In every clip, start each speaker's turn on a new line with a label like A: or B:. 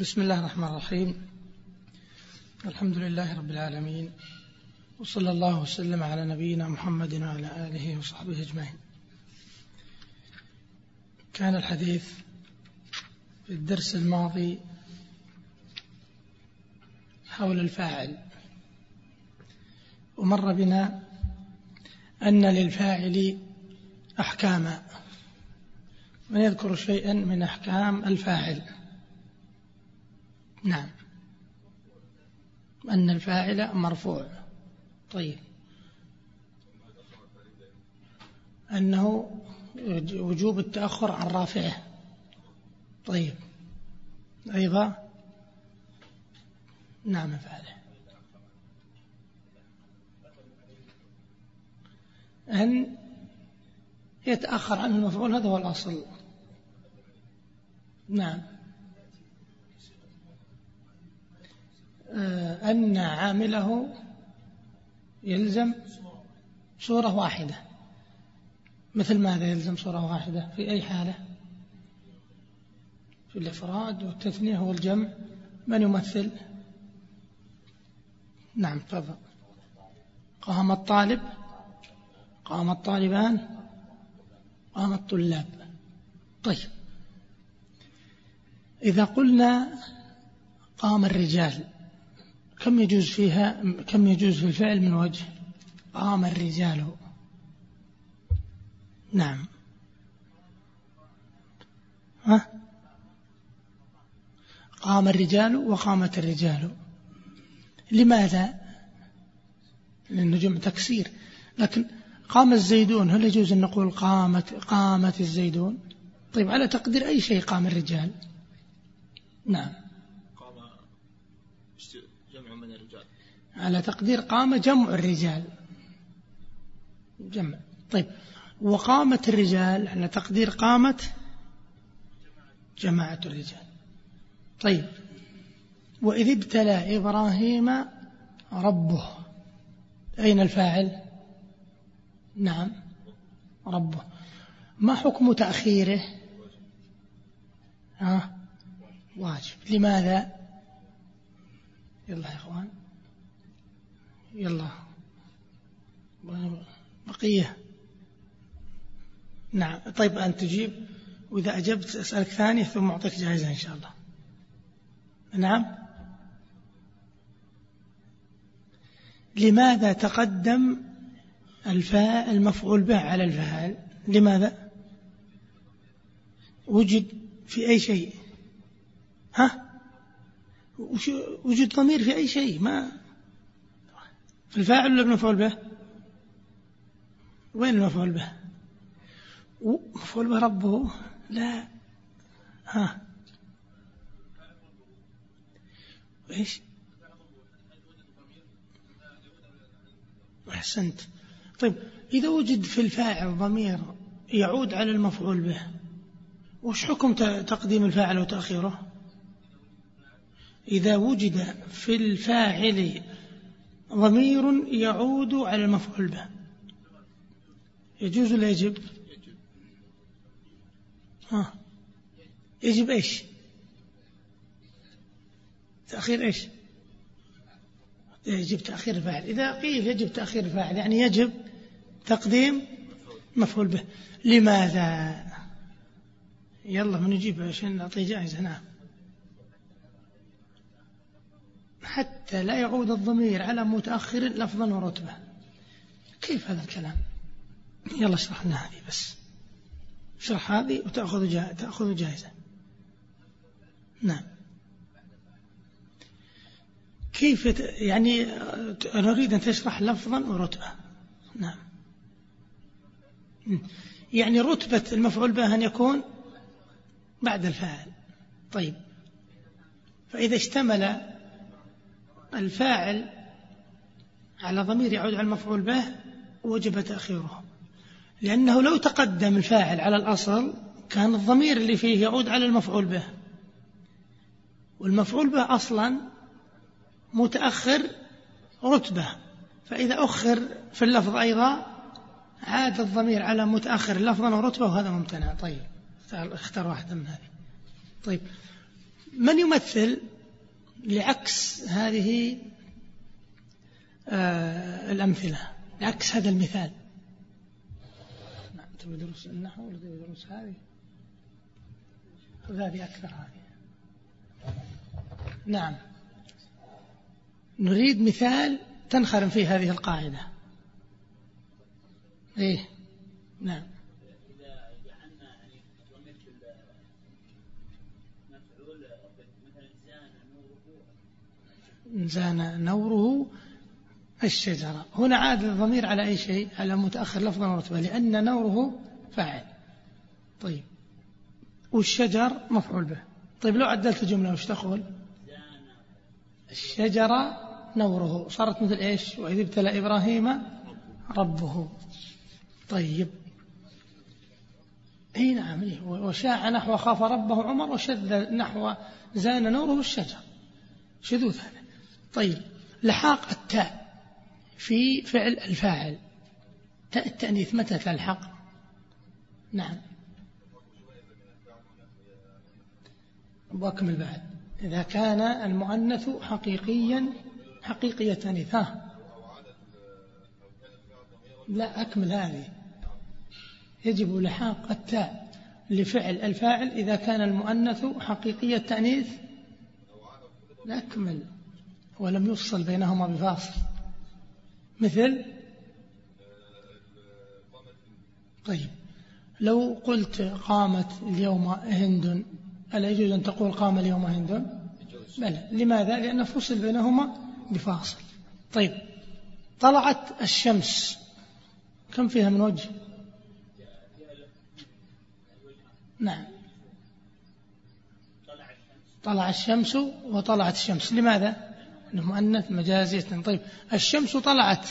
A: بسم الله الرحمن الرحيم. الحمد لله رب العالمين. وصلى الله وسلم على نبينا محمد وعلى آله وصحبه أجمعين. كان الحديث في الدرس الماضي حول الفاعل. ومر بنا أن للفاعل أحكاما. ونذكر شيئا من أحكام الفاعل. نعم. أن الفاعل مرفوع. طيب. أنه وجوب التأخر عن رافعه. طيب. أيضا. نعم فعله أن يتأخر عنه المفعول هذا هو الأصل. نعم. أن عامله يلزم صورة واحدة. مثل ماذا يلزم صورة واحدة؟ في أي حالة؟ في الإفراد والتثنية والجمع. من يمثل؟ نعم تفضل. قام الطالب؟ قام الطالبان؟ قام الطلاب. طيب. إذا قلنا قام الرجال كم يجوز فيها كم يجوز في الفعل من وجه؟ قام الرجال. نعم. ها؟ قام الرجال وقامت الرجال. لماذا؟ لأنه جمع تكسير. لكن قام الزيدون هل يجوز أن نقول قامت قامت الزيدون؟ طيب على تقدير أي شيء قام الرجال؟ نعم قام جمع من الرجال على تقدير قام جمع الرجال. جمع. طيب. وقامت الرجال على تقدير قامت جماعة الرجال. طيب. وإذ ابتلى إبراهيم ربه. أين الفاعل؟ نعم. ربه. ما حكم تأخيره؟ ها؟ واجب. لماذا؟ يلا يا إخوان. يلا. بقية. نعم. طيب أنت تجيب. وإذا أجبت أسألك ثاني ثم أعطيك جائزة إن شاء الله. نعم. لماذا تقدم الفاء المفعول به على الفاعل؟ لماذا؟ وجد في أي شيء؟ ها؟ وجد ضمير في أي شيء؟ ما الفاعل ولا المفعول به؟ وين المفعول به؟ مفعول به ربه. لا. ها. إيش؟ أحسنت. طيب إذا وجد في الفاعل ضمير يعود على المفعول به وش حكم تقديم الفاعل وتأخيره؟ إذا وجد في الفاعل ضمير يعود على المفعول به. يجوز ولا يجب؟ ها. يجب إيش؟ تأخير إيش؟ يجب تأخير الفاعل. إذا قيل يجب تأخير الفاعل يعني يجب تقديم مفعول به. لماذا؟ يلا من يجيب عشان نعطيه جائزة. نعم. حتى لا يعود الضمير على متأخر لفظا ورتبة. كيف هذا الكلام؟ يلا اشرح لنا هذه بس. اشرح هذه وتأخذ جائزة, تأخذ جائزة. نعم. كيف يعني أنا أريد أن تشرح لفظا ورتبة. نعم. يعني رتبة المفعول به أن يكون بعد الفاعل. طيب. فإذا اشتمل الفاعل على ضمير يعود على المفعول به وجب تأخيره. لأنه لو تقدم الفاعل على الأصل كان الضمير اللي فيه يعود على المفعول به. والمفعول به أصلا متأخر رتبة. فإذا أخر في اللفظ أيضا عاد الضمير على متأخر لفظا ورتبة وهذا ممتنع. طيب اختار واحدة من هذه. طيب من يمثل لعكس هذه آه الأمثلة لعكس هذا المثال. نعم تبي دروس النحو ولا تبي دروس هذه؟ خذ هذه أكثر هذه. نعم. نريد مثال تنخرم فيه هذه القاعدة. إيه؟ نعم. زان نوره الشجرة. هنا عاد الضمير على أي شيء؟ على متأخر لفظا ورتبة لأن نوره فاعل. طيب. والشجر مفعول به. طيب لو عدلت الجملة وش تقول؟ الشجرة نوره. صارت مثل إيش؟ وإذ ابتلى إبراهيم ربه. طيب. إي نعم. وشاع نحو خاف ربه عمر وشذ نحو زان نوره الشجر. شذوذ هذا طيب لحاق التاء في فعل الفاعل. تاء التأنيث متى تلحق نعم. وأكمل بعد إذا كان المؤنث حقيقيا حقيقية ها. لا أكمل هذه. يجب لحاق التاء لفعل الفاعل إذا كان المؤنث حقيقية تأنيث أكمل. ولم يفصل بينهما بفاصل. مثل طيب لو قلت قامت اليوم هند ألا يجوز أن تقول قام اليوم هند؟ بلى. لماذا؟ لأن فصل بينهما بفاصل. طيب طلعت الشمس. كم فيها من وجه؟ نعم. طلع الشمس وطلعت الشمس. لماذا؟ المؤنث مجازية. طيب الشمس طلعت.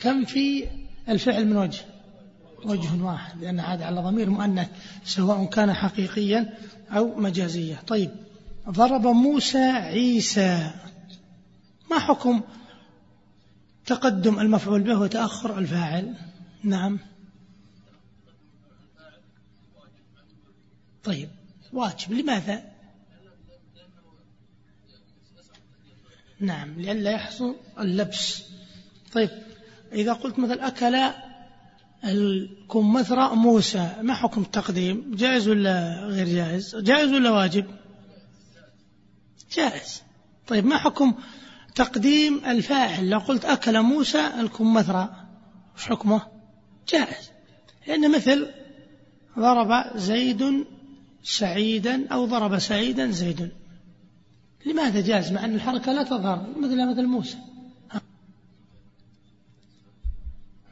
A: كم في الفعل من وجه؟ وجه واحد لأن هذا على ضمير مؤنث سواء كان حقيقيا أو مجازيا طيب ضرب موسى عيسى. ما حكم تقدم المفعول به وتأخر الفاعل؟ نعم. طيب واجب. لماذا؟ نعم لئلا يحصل اللبس. طيب إذا قلت مثل أكل الكمثرى موسى ما حكم التقديم؟ جائز ولا غير جائز؟ جائز ولا واجب؟ جائز. طيب ما حكم تقديم الفاعل؟ لو قلت أكل موسى الكمثرى وش حكمه؟ جائز. لأن مثل ضرب زيد سعيدا أو ضرب سعيدا زيد. لماذا جاز مع أن الحركة لا تظهر؟ مثل مثل موسى.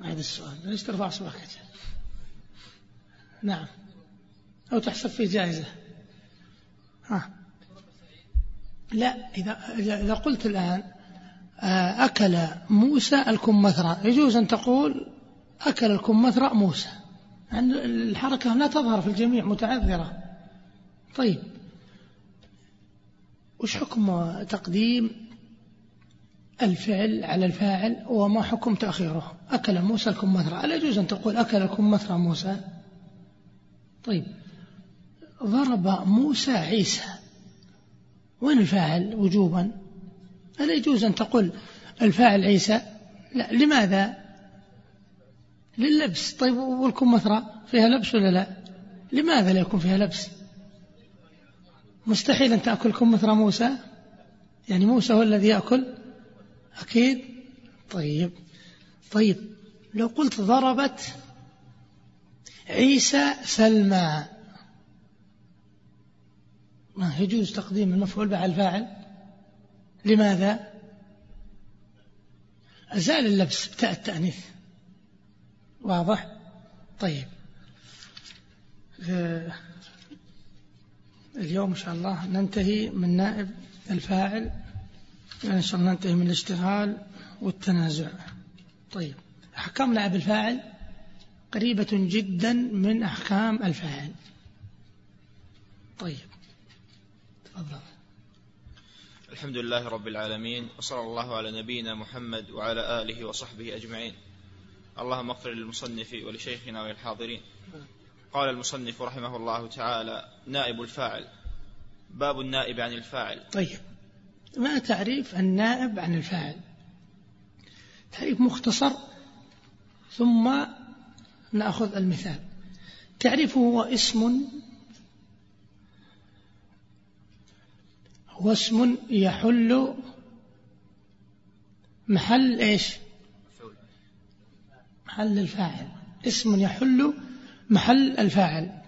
A: هذا السؤال. ليش ترفع صباحك نعم. أو تحسب فيه جائزة. ها. لا إذا, إذا قلت الآن آه، أكل موسى الكمثرى. يجوز أن تقول أكل الكمثرى موسى. أن الحركة لا تظهر في الجميع متعذرة. طيب. وش حكم تقديم الفعل على الفاعل وما حكم تأخيره؟ أكل موسى الكمثرى ألا يجوز أن تقول أكل الكمثرى موسى؟ طيب. ضرب موسى عيسى. وين الفاعل وجوبا؟ ألا يجوز أن تقول الفاعل عيسى؟ لا. لماذا؟ لللبس. طيب والكمثرى فيها لبس ولا لا؟ لماذا لا يكون فيها لبس؟ مستحيل أن تأكلكم مثل موسى. يعني موسى هو الذي يأكل؟ أكيد. طيب. طيب. لو قلت ضربت عيسى سلمى. ما يجوز تقديم المفعول على الفاعل؟ لماذا؟ أزال اللبس بتاء التأنيث. واضح؟ طيب. آه، اليوم إن شاء الله ننتهي من نائب الفاعل. يعني إن شاء الله ننتهي من الاشتغال والتنازع. طيب أحكام نائب الفاعل؟ قريبة جدا من أحكام الفاعل. طيب تفضل.
B: الحمد لله رب العالمين وصلى الله على نبينا محمد وعلى آله وصحبه أجمعين. اللهم اغفر للمصنف ولشيخنا وللحاضرين. قال المصنف رحمه الله تعالى نائب الفاعل. باب النائب عن الفاعل.
A: طيب ما تعريف النائب عن الفاعل؟ تعريف مختصر ثم نأخذ المثال. تعريفه هو اسم هو اسم يحل محل إيش؟ محل الفاعل. اسم يحل محل الفاعل.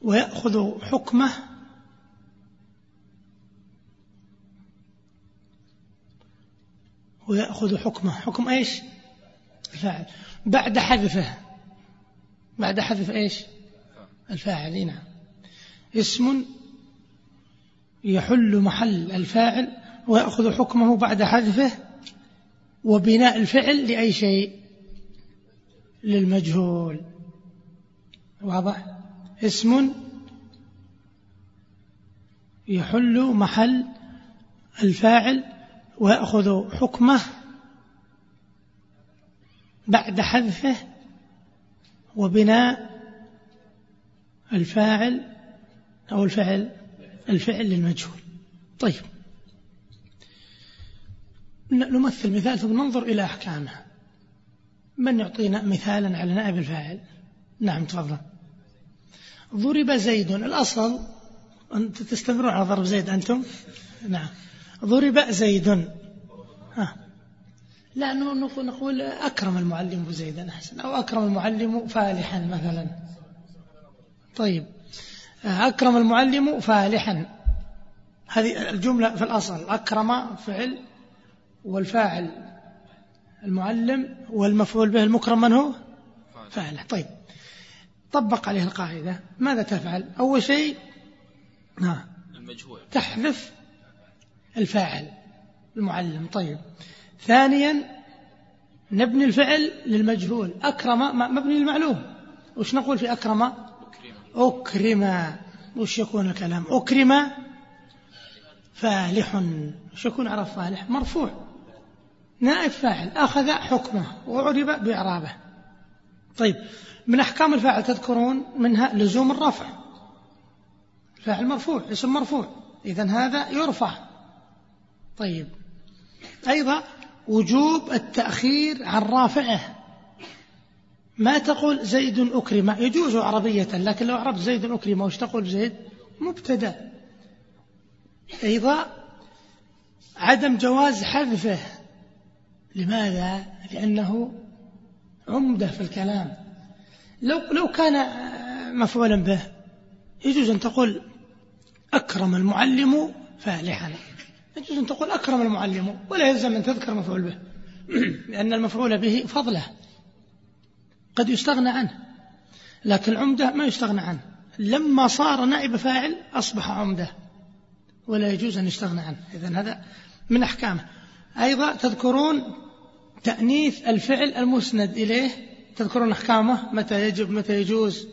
A: ويأخذ حكمه ويأخذ حكمه. حكم إيش؟ الفاعل. بعد حذفه. بعد حذف إيش؟ الفاعل. نعم. اسم يحل محل الفاعل ويأخذ حكمه بعد حذفه وبناء الفعل لأي شيء. للمجهول. واضح؟ اسم يحل محل الفاعل ويأخذ حكمه بعد حذفه وبناء الفاعل أو الفعل الفعل للمجهول. طيب. نمثل مثال ثم ننظر إلى أحكامه من يعطينا مثالا على نائب الفاعل؟ نعم تفضل. ضرب زيد. الأصل أنت تستمرون على ضرب زيد أنتم؟ نعم. ضرب زيد. ها. لا نقول أكرم المعلم زيدا أحسن أو أكرم المعلم فالحا مثلا. طيب. أكرم المعلم فالحا. هذه الجملة في الأصل أكرم فعل والفاعل. المعلم والمفعول به المكرم من هو؟ فاعله طيب. طبق عليه القاعدة. ماذا تفعل؟ أول شيء المجهول. تحذف الفاعل المعلم. طيب. ثانيا نبني الفعل للمجهول. أكرم مبني المعلوم وش نقول في أكرم. أكرم. وش يكون الكلام؟ أكرم. فالح. وش يكون عرف فالح؟ مرفوع. نائب فاعل أخذ حكمه وعرب بإعرابه. طيب من أحكام الفاعل تذكرون منها لزوم الرفع. فاعل مرفوع اسم مرفوع إذا هذا يرفع. طيب أيضا وجوب التأخير عن رافعه. ما تقول زيد أكرم؟ يجوز عربية لكن لو عرفت زيد أكرم وش تقول زيد؟ مبتدأ. أيضا عدم جواز حذفه. لماذا؟ لأنه عمدة في الكلام. لو لو كان مفعولا به يجوز أن تقول أكرم المعلم فالحا. يجوز أن تقول أكرم المعلم ولا يلزم أن تذكر مفعول به. لأن المفعول به فضله. قد يستغنى عنه لكن العمدة ما يستغنى عنه. لما صار نائب فاعل أصبح عمدة ولا يجوز أن يستغنى عنه. إذن هذا من أحكامه. أيضا تذكرون تأنيث الفعل المسند إليه تذكرون أحكامه متى يجب متى يجوز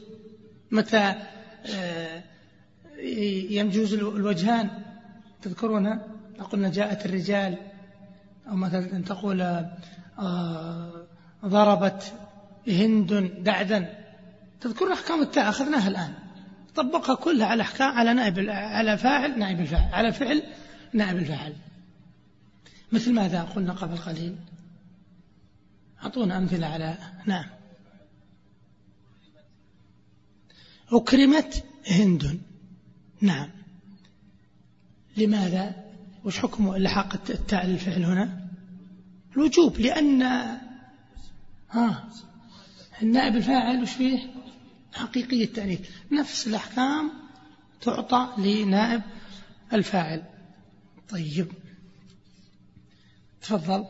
A: متى آه، يجوز الوجهان تذكرونها؟ قلنا جاءت الرجال أو مثلا تقول آه، ضربت هند دعدا تذكرون أحكام التاء أخذناها الآن. طبقها كلها على أحكام على نائب على فاعل نائب الفاعل على فعل نائب الفاعل. مثل ماذا قلنا قبل قليل؟ أعطونا أمثلة على نعم. أكرمت هند. نعم. لماذا؟ وش حكم لحاق التاء للفعل هنا؟ الوجوب لأن ها النائب الفاعل وش فيه؟ حقيقية التأنيث. نفس الأحكام تعطى لنائب الفاعل. طيب. تفضل.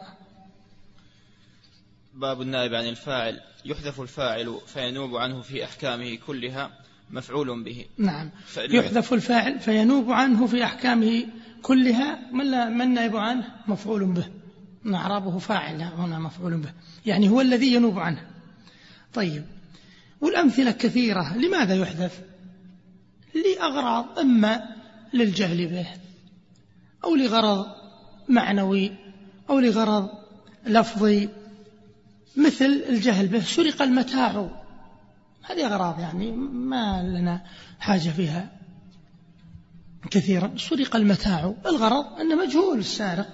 B: باب النائب عن الفاعل يحذف الفاعل فينوب عنه في أحكامه كلها مفعول به.
A: نعم. يحذف الفاعل فينوب عنه في أحكامه كلها من من نائب عنه؟ مفعول به. نعرابه فاعل هنا مفعول به. يعني هو الذي ينوب عنه. طيب. والأمثلة كثيرة. لماذا يحذف؟ لأغراض إما للجهل به أو لغرض معنوي أو لغرض لفظي مثل الجهل به سرق المتاع. هذه أغراض يعني ما لنا حاجة فيها كثيرا. سرق المتاع. الغرض أنه مجهول السارق.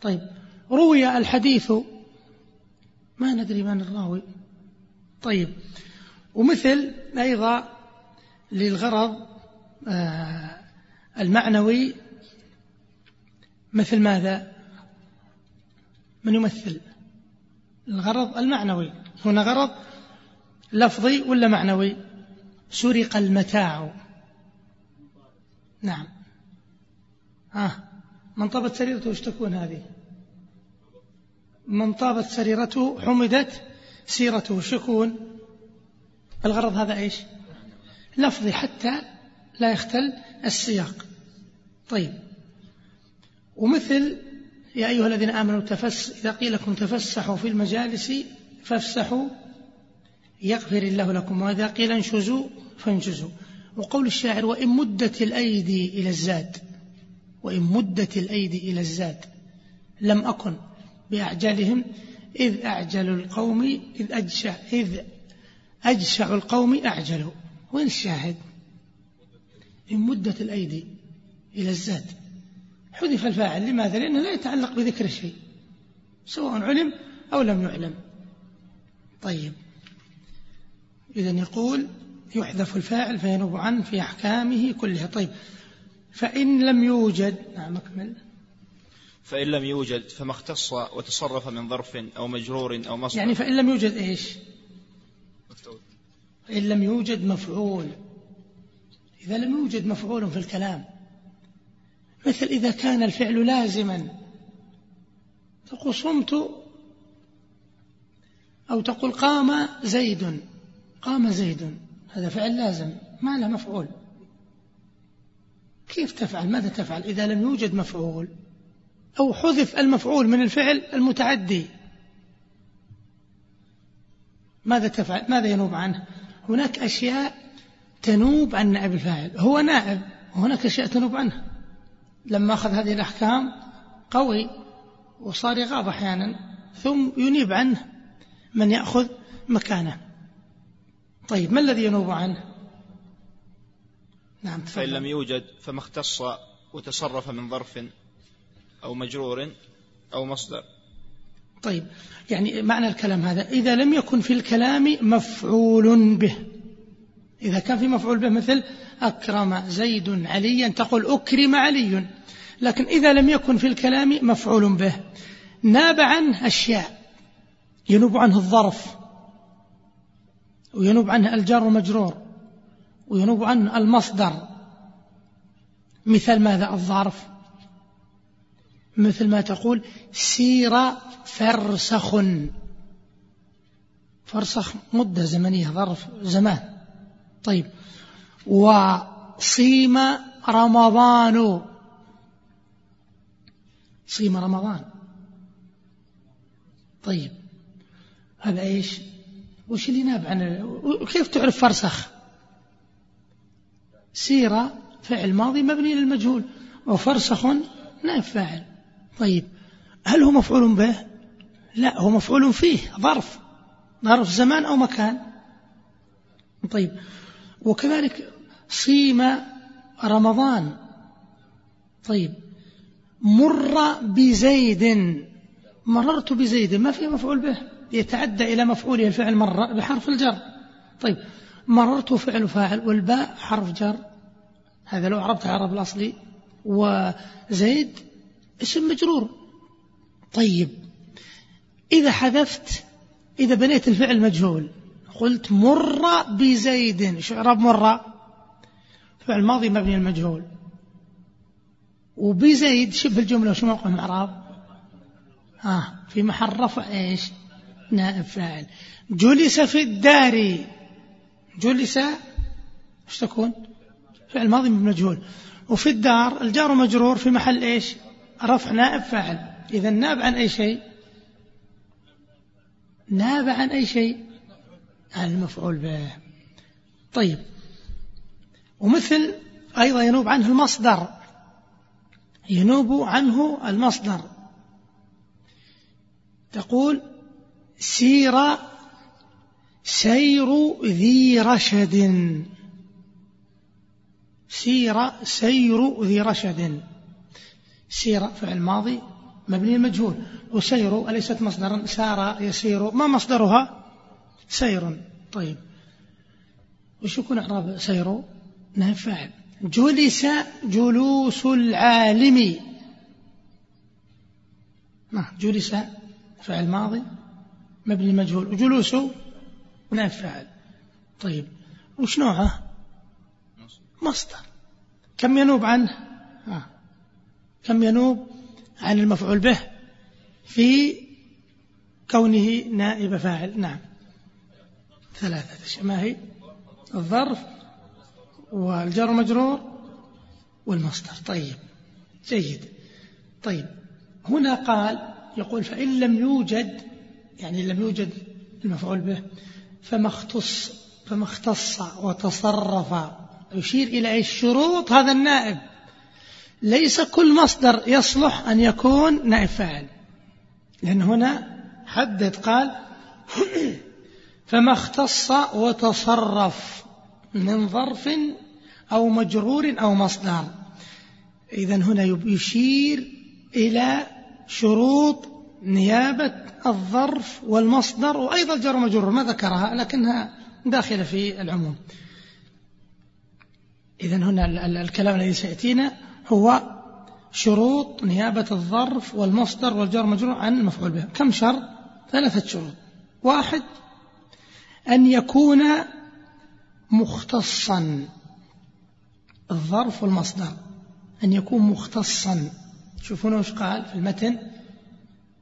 A: طيب روي الحديث. ما ندري من الراوي. طيب ومثل أيضا للغرض آه، المعنوي. مثل ماذا؟ من يمثل. الغرض المعنوي. هنا غرض لفظي ولا معنوي؟ سرق المتاع. نعم. آه. من طابت سريرته وش تكون هذه؟ من طابت سريرته حمدت سيرته. شكون الغرض هذا إيش؟ لفظي حتى لا يختل السياق. طيب. ومثل يا أيها الذين آمنوا تفس إذا قيل لكم تفسحوا في المجالس فافسحوا يغفر الله لكم وإذا قيل انشزوا فانشزوا. وقول الشاعر وإن مدت الأيدي إلى الزاد وإن مدت الأيدي إلى الزاد لم أكن بأعجلهم إذ أعجل القوم إذ أجشع إذ أجشع القوم أعجلوا. وين الشاهد؟ إن مدت الأيدي إلى الزاد. حذف الفاعل لماذا؟ لأنه لا يتعلق بذكر شيء سواء علم أو لم يعلم. طيب. إذا يقول يحذف الفاعل فينوب عنه في أحكامه كلها. طيب. فإن لم يوجد نعم أكمل.
B: فإن لم يوجد فما اختص وتصرف من ظرف أو مجرور أو مصدر.
A: يعني فإن لم يوجد إيش؟ إن لم يوجد مفعول. إذا لم يوجد مفعول في الكلام. مثل إذا كان الفعل لازما. تقول صمت أو تقول قام زيد. قام زيد. هذا فعل لازم. ما له مفعول. كيف تفعل؟ ماذا تفعل؟ إذا لم يوجد مفعول. أو حذف المفعول من الفعل المتعدي. ماذا تفعل؟ ماذا ينوب عنه؟ هناك أشياء تنوب عن نائب الفاعل. هو نائب. وهناك أشياء تنوب عنه. لما أخذ هذه الأحكام قوي وصار يغاب أحيانا ثم ينيب عنه من يأخذ مكانه. طيب ما الذي ينوب عنه؟
B: نعم فإن لم يوجد فما اختص وتصرف من ظرف أو مجرور أو مصدر.
A: طيب يعني معنى الكلام هذا إذا لم يكن في الكلام مفعول به إذا كان في مفعول به مثل أكرم زيد عليا تقول أكرم علي لكن إذا لم يكن في الكلام مفعول به. ناب عنه أشياء. ينوب عنه الظرف. وينوب عنه الجار والمجرور وينوب عنه المصدر. مثل ماذا الظرف؟ مثل ما تقول سير فرسخ. فرسخ مدة زمنية ظرف زمان. طيب. وصيم رمضان. صيم رمضان. طيب. هذا إيش؟ وش اللي ناب عن كيف تعرف فرسخ؟ سيرة فعل ماضي مبني للمجهول. وفرسخ نائب فاعل. طيب. هل هو مفعول به؟ لا هو مفعول فيه ظرف. ظرف زمان أو مكان. طيب. وكذلك صيم رمضان. طيب. مر بزيد. مررت بزيد. ما في مفعول به. يتعدى إلى مفعوله الفعل مرة بحرف الجر. طيب. مررت فعل فاعل والباء حرف جر. هذا لو عربت عرب الأصلي وزيد اسم مجرور. طيب. إذا حذفت إذا بنيت الفعل مجهول قلت مر بزيد. شو مر؟ فعل ماضي مبني المجهول. وبزيد شبه الجملة وش موقع الإعراب؟ آه في محل رفع إيش؟ نائب فاعل. جلس في الدار. جلس إيش تكون؟ فعل ماضي مجهول. وفي الدار الجار مجرور في محل إيش؟ رفع نائب فاعل. إذا ناب عن أي شيء؟ ناب عن أي شيء؟ عن المفعول به. طيب. ومثل أيضا ينوب عنه المصدر. ينوب عنه المصدر. تقول سير سير ذي رشد. سير سير ذي رشد. سير فعل ماضي مبني للمجهول وسير أليست مصدرا؟ سار يسير. ما مصدرها؟ سير. طيب. وش يكون إعراب سير؟ نائب فاعل. جلس جلوس العالم. جلس فعل ماضي مبني مجهول. وجلوس نائب فاعل طيب وش نوعه مصدر. كم ينوب عنه؟ آه. كم ينوب عن المفعول به في كونه نائب فاعل؟ نعم. ثلاثة أشياء. ما هي؟ الظرف. والجر مجرور والمصدر. طيب جيد. طيب هنا قال يقول فإن لم يوجد يعني لم يوجد المفعول به فما اختص فما اختص وتصرف يشير إلى الشروط هذا النائب. ليس كل مصدر يصلح أن يكون نائب فاعل. لأن هنا حدد قال فما اختص وتصرف. من ظرف أو مجرور أو مصدر. إذا هنا يشير إلى شروط نيابة الظرف والمصدر وأيضا الجر مجرور ما ذكرها لكنها داخلة في العموم. إذا هنا الكلام الذي سيأتينا هو شروط نيابة الظرف والمصدر والجر مجرور عن المفعول به كم شرط؟ ثلاثة شروط. واحد أن يكون مختصا. الظرف والمصدر. أن يكون مختصا. شوفون وش قال في المتن.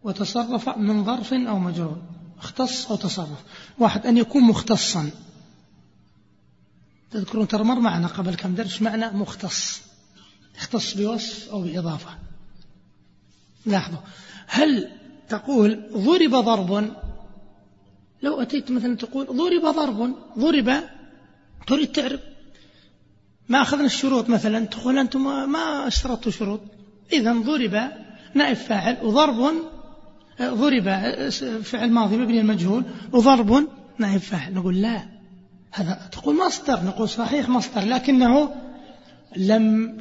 A: وتصرف من ظرف أو مجرور. اختص أو تصرف. واحد أن يكون مختصا. تذكرون ترى مر معنا قبل كم درس معنى مختص. يختص بوصف أو بإضافة. لاحظوا. هل تقول ضرب ضرب؟ لو أتيت مثلا تقول ضرب ضرب ضرب تريد تعرف ما أخذنا الشروط مثلا. تقول أنتم ما اشترطوا شروط. إذا ضرب نائب فاعل وضرب ضرب فعل ماضي مبني المجهول وضرب نائب فاعل. نقول لا. هذا تقول مصدر. نقول صحيح مصدر. لكنه لم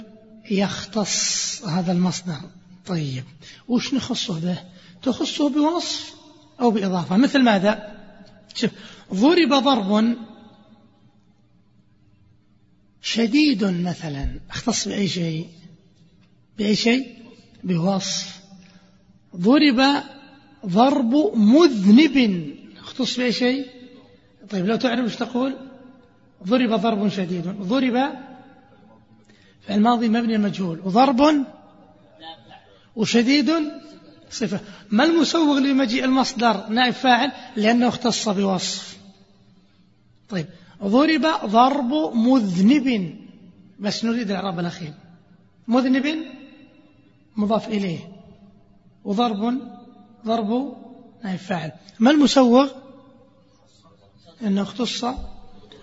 A: يختص هذا المصدر. طيب. وش نخصه به؟ تخصه بوصف أو بإضافة. مثل ماذا؟ شوف ضرب ضرب شديد مثلا اختص بأي شيء؟ بأي شيء؟ بوصف. ضرب ضرب مذنب. اختص بأي شيء؟ طيب لو تعرف إيش تقول؟ ضرب ضرب شديد. ضرب في الماضي مبني مجهول. وضرب وشديد صفة. ما المسوغ لمجيء المصدر؟ نائب فاعل لأنه اختص بوصف. طيب ضرب ضرب مذنب. بس نريد الإعراب الأخير. مذنب مضاف إليه. وضرب ضرب نائب فاعل. ما المسوغ؟ أنه اختص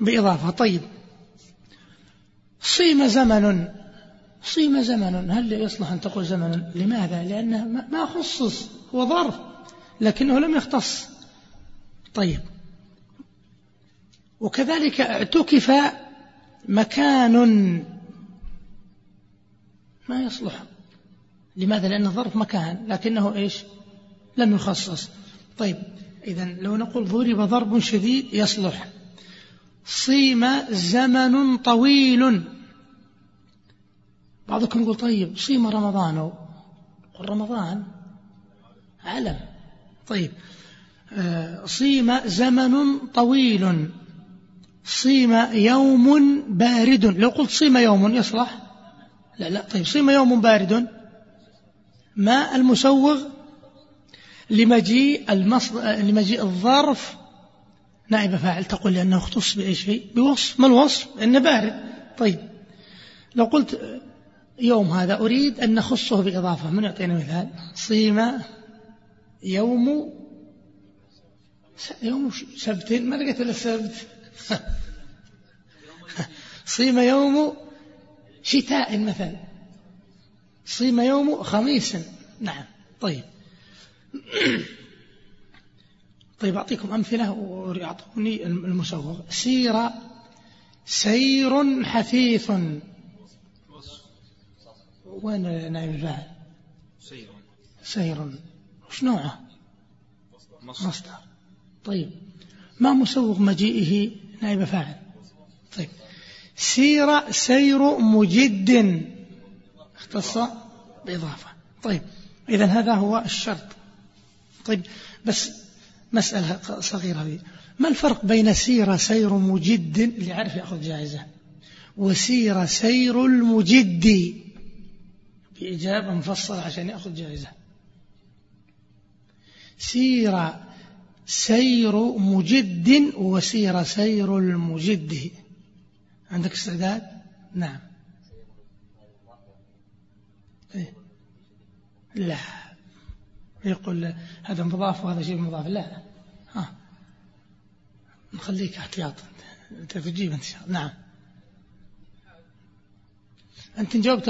A: بإضافة. طيب. صيم زمن. صيم زمن. هل يصلح أن تقول زمن؟ لماذا؟ لأنه ما خصص هو ظرف. لكنه لم يختص. طيب. وكذلك اعتكف مكان ما يصلح. لماذا؟ لأنه ظرف مكان لكنه إيش؟ لم يخصص. طيب إذا لو نقول ضرب ضرب شديد يصلح. صيم زمن طويل. بعضكم يقول طيب صيم رمضان. قل رمضان. علم. طيب آه، صيم زمن طويل. صيم يوم بارد. لو قلت صيم يوم يصلح. لا لا. طيب صيم يوم بارد. ما المسوغ؟ لمجيء لمجيء الظرف. نائب فاعل تقول لأنه اختص بأي شيء؟ بوصف. ما الوصف؟ أنه بارد. طيب. لو قلت يوم هذا أريد أن نخصه بإضافة. من يعطينا مثال؟ صيم يوم يوم سبت. ما لقيت إلا السبت. صيم يوم شتاء مثلا. صيم يوم خميس. نعم. طيب. طيب أعطيكم أمثلة ويعطوني المسوغ سير سير حثيث. وين نائب الفاعل سير. سير. وش نوعه؟ مصدر. طيب. ما مسوغ مجيئه نائب فاعل. طيب. سير سير مجد. اختص بإضافة. طيب. إذا هذا هو الشرط. طيب. بس مسألة صغيرة دي. ما الفرق بين سير سير مجد؟ اللي عارف يأخذ جائزة. وسير سير المجد. بإجابة مفصلة عشان يأخذ جائزة. سير سير مجد وسير سير المجد. عندك استعداد؟ نعم. إيه؟ لا. يقول هذا مضاف وهذا شيء مضاف. لا. ها. نخليك احتياطا أنت تجيب انت نعم. أنت جاوبت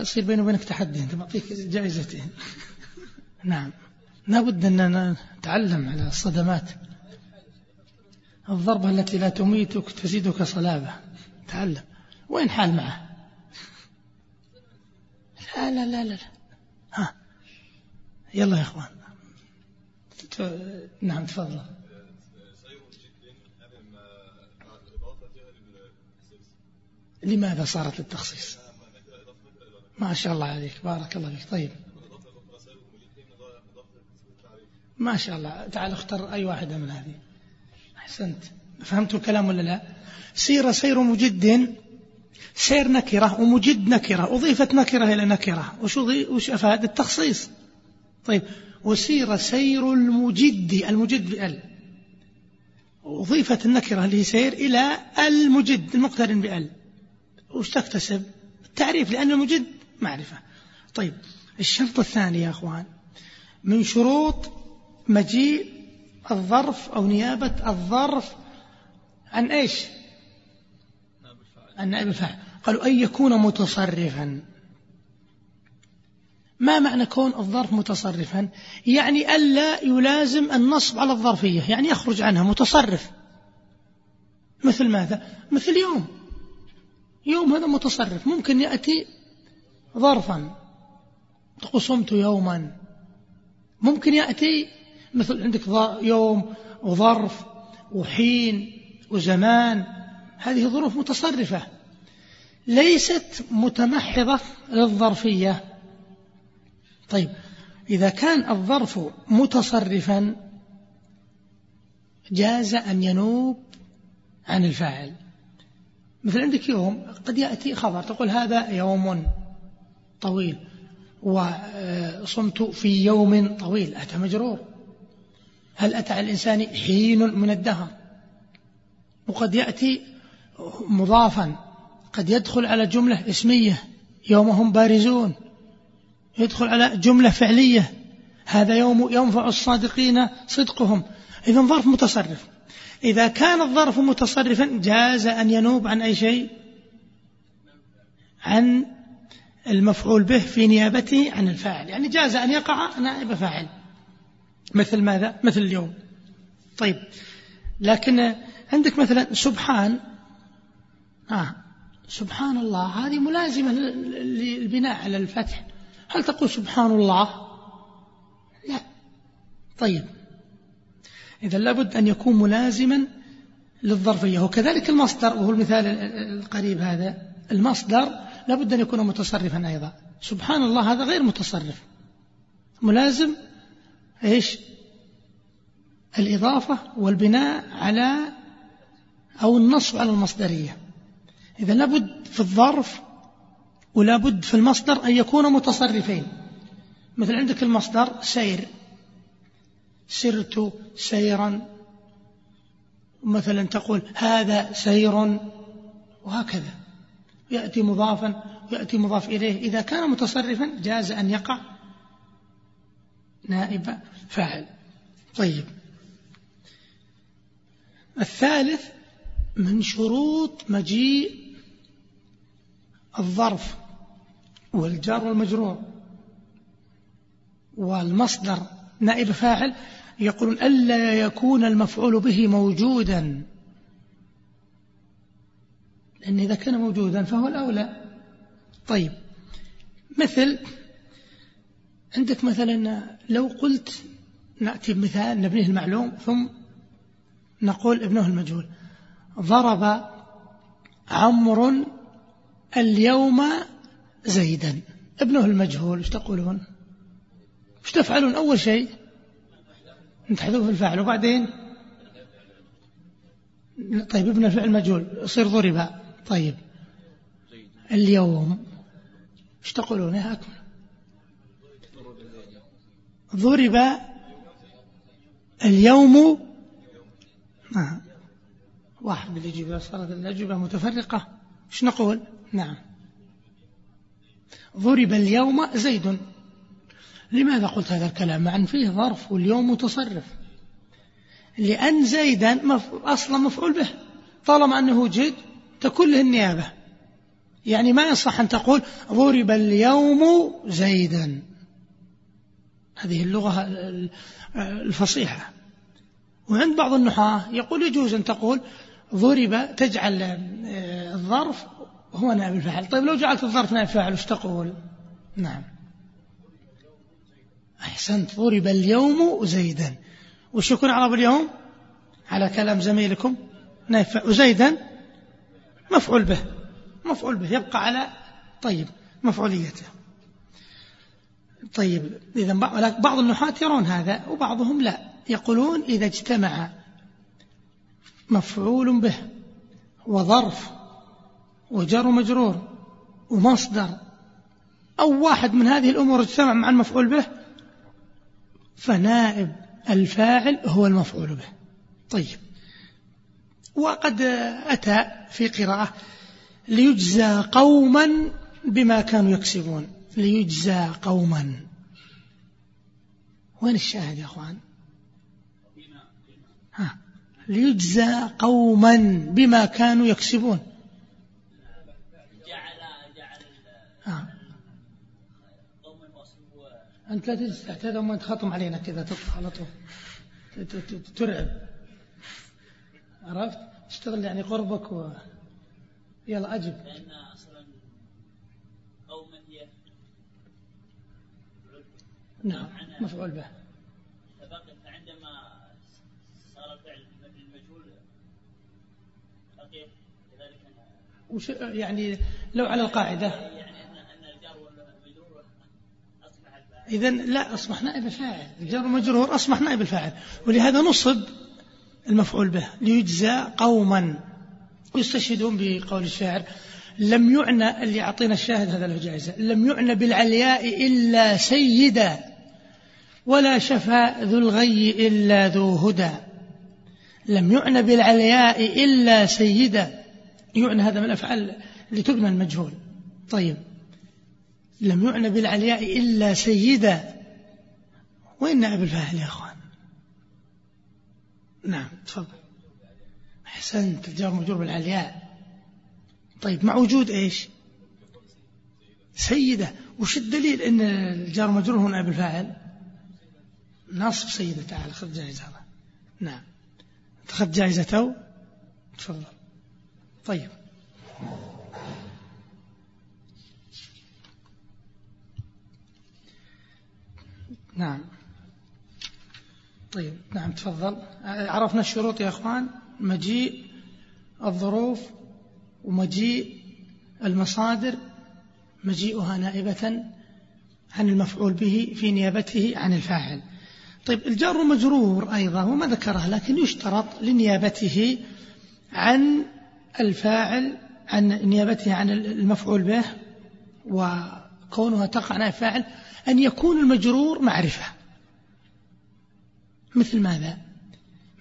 A: يصير بيني وبينك تحدي. أنت بعطيك جائزتين. نعم. لابد أننا نتعلم على الصدمات. الضربة التي لا تميتك تزيدك صلابة. تعلم. وين حال معه؟ لا لا لا لا ها. يلا يا إخوان. نعم تفضل. لماذا صارت للتخصيص؟ ما شاء الله عليك. بارك الله فيك. طيب. ما شاء الله. تعال اختر أي واحدة من هذه. أحسنت. فهمت الكلام ولا لا؟ سير سير مجد سير نكرة ومجد نكرة أضيفت نكرة إلى نكرة. وش, وش أفاد؟ التخصيص. طيب. وسير سير المجد المجد بأل. أضيفت النكرة اللي سير إلى المجد المقترن بأل. وش تكتسب؟ التعريف لأن المجد معرفة. طيب. الشرط الثاني يا أخوان. من شروط مجيء الظرف أو نيابة الظرف عن إيش؟ عن نائب الفاعل. قالوا أن يكون متصرفا. ما معنى كون الظرف متصرفا؟ يعني ألا يلازم النصب على الظرفية يعني يخرج عنها متصرف. مثل ماذا؟ مثل يوم. يوم هذا متصرف. ممكن يأتي ظرفا. تقول صمت يوما. ممكن يأتي مثل عندك يوم وظرف وحين وزمان. هذه ظروف متصرفة. ليست متمحضة للظرفية. طيب إذا كان الظرف متصرفا جاز أن ينوب عن الفاعل. مثل عندك يوم قد يأتي خبر تقول هذا يوم طويل وصمت في يوم طويل أتى مجرور. هل أتى على الإنسان حين من الدهر؟ وقد يأتي مضافا قد يدخل على جملة اسمية يوم هم بارزون يدخل على جملة فعلية هذا يوم ينفع الصادقين صدقهم. إذا ظرف متصرف. إذا كان الظرف متصرفا جاز أن ينوب عن أي شيء؟ عن المفعول به في نيابته عن الفاعل. يعني جاز أن يقع نائب فاعل. مثل ماذا؟ مثل اليوم. طيب. لكن عندك مثلا سبحان. آه. سبحان الله. هذه ملازمة للبناء على الفتح. هل تقول سبحان الله؟ لا. طيب. إذا لابد أن يكون ملازما للظرفية وكذلك المصدر وهو المثال القريب هذا. المصدر لابد أن يكون متصرفا أيضا. سبحان الله هذا غير متصرف. ملازم إيش؟ الإضافة والبناء على أو النصب على المصدرية. إذا لابد في الظرف ولابد في المصدر أن يكون متصرفين. مثل عندك المصدر سير. سرت سيرا. مثلا تقول هذا سير وهكذا. يأتي مضافا يأتي مضاف إليه. إذا كان متصرفا جاز أن يقع. نائب فاعل. طيب. الثالث من شروط مجيء الظرف والجار والمجرور والمصدر نائب فاعل يقولون ألا يكون المفعول به موجودا. لأن إذا كان موجودا فهو الأولى. طيب. مثل عندك مثلا لو قلت نأتي بمثال نبنيه المعلوم ثم نقول ابنه المجهول. ضرب عمر اليوم زيدا. ابنه المجهول إيش تقولون؟ إيش تفعلون؟ أول شيء تحذف الفعل وبعدين؟ طيب ابن الفعل مجهول يصير ضرب. طيب اليوم إيش تقولون؟ يا أكمل ضرب اليوم نعم واحد اللي يجيب صارت الأجوبة متفرقة. إيش نقول؟ نعم. ضرب اليوم زيد. لماذا قلت هذا الكلام؟ مع أن فيه ظرف واليوم متصرف. لأن زيدا أصلا مفعول به. طالما أنه جد تكون له النيابة. يعني ما يصح أن تقول ضرب اليوم زيدا. هذه اللغة الفصيحة. وعند بعض النحاة يقول يجوز أن تقول ضرب تجعل آه، الظرف هو نائب الفاعل. طيب لو جعلت الظرف نائب فاعل وش تقول؟ نعم. أحسنت ضرب اليوم زيدا. وش يكون عرب اليوم. على كلام زميلكم نائب فاعل وزيدا. مفعول به. مفعول به. يبقى على طيب مفعوليته. طيب إذا بعض النحاة يرون هذا وبعضهم لا. يقولون إذا اجتمع مفعول به وظرف وجر مجرور ومصدر أو واحد من هذه الأمور اجتمع مع المفعول به فنائب الفاعل هو المفعول به. طيب. وقد أتى في قراءة ليجزى قوما بما كانوا يكسبون. ليجزى قوما. وين الشاهد يا أخوان؟ ها ليجزى قوما بما كانوا يكسبون. أنت لا تجلس هذا ما تخطم علينا كذا تطلع على طول. ترعب. عرفت؟ تشتغل يعني قربك و... يلا أجب لأن أصلا قوما هي نعم مفعول به. فعندما صار الفعل مثل المجهول بقي كذلك وش يعني لو على القاعدة؟ يعني أن الجار والمجرور أصبح الفاعل. إذا لا أصبح نائب الفاعل. الجار والمجرور أصبح نائب الفاعل. ولهذا نصب المفعول به ليجزى قوما. ويستشهدون بقول الشاعر لم يعنى اللي أعطينا الشاهد هذا له جائزة لم يعنى بالعلياء إلا سيدا ولا شفى ذو الغي إلا ذو هدى. لم يعنى بالعلياء إلا سيدا. يعنى هذا من الأفعال لتبنى المجهول. طيب. لم يعنى بالعلياء إلا سيدا. وين نائب الفاعل يا أخوان؟ نعم تفضل. أحسنت الجار مجرور بالعلياء. طيب مع وجود إيش؟ سيدة. وش الدليل أن الجار مجرور هنا بالفاعل؟ نصب سيدة تعالى خذ جائزة. نعم. أخذ جائزة تو تفضل. طيب. نعم. طيب نعم تفضل. عرفنا الشروط يا أخوان. مجيء الظروف ومجيء المصادر مجيئها نائبة عن المفعول به في نيابته عن الفاعل. طيب الجار مجرور أيضا وما ذكره لكن يشترط لنيابته عن الفاعل عن نيابته عن المفعول به وكونها تقع عن الفاعل أن يكون المجرور معرفة. مثل ماذا؟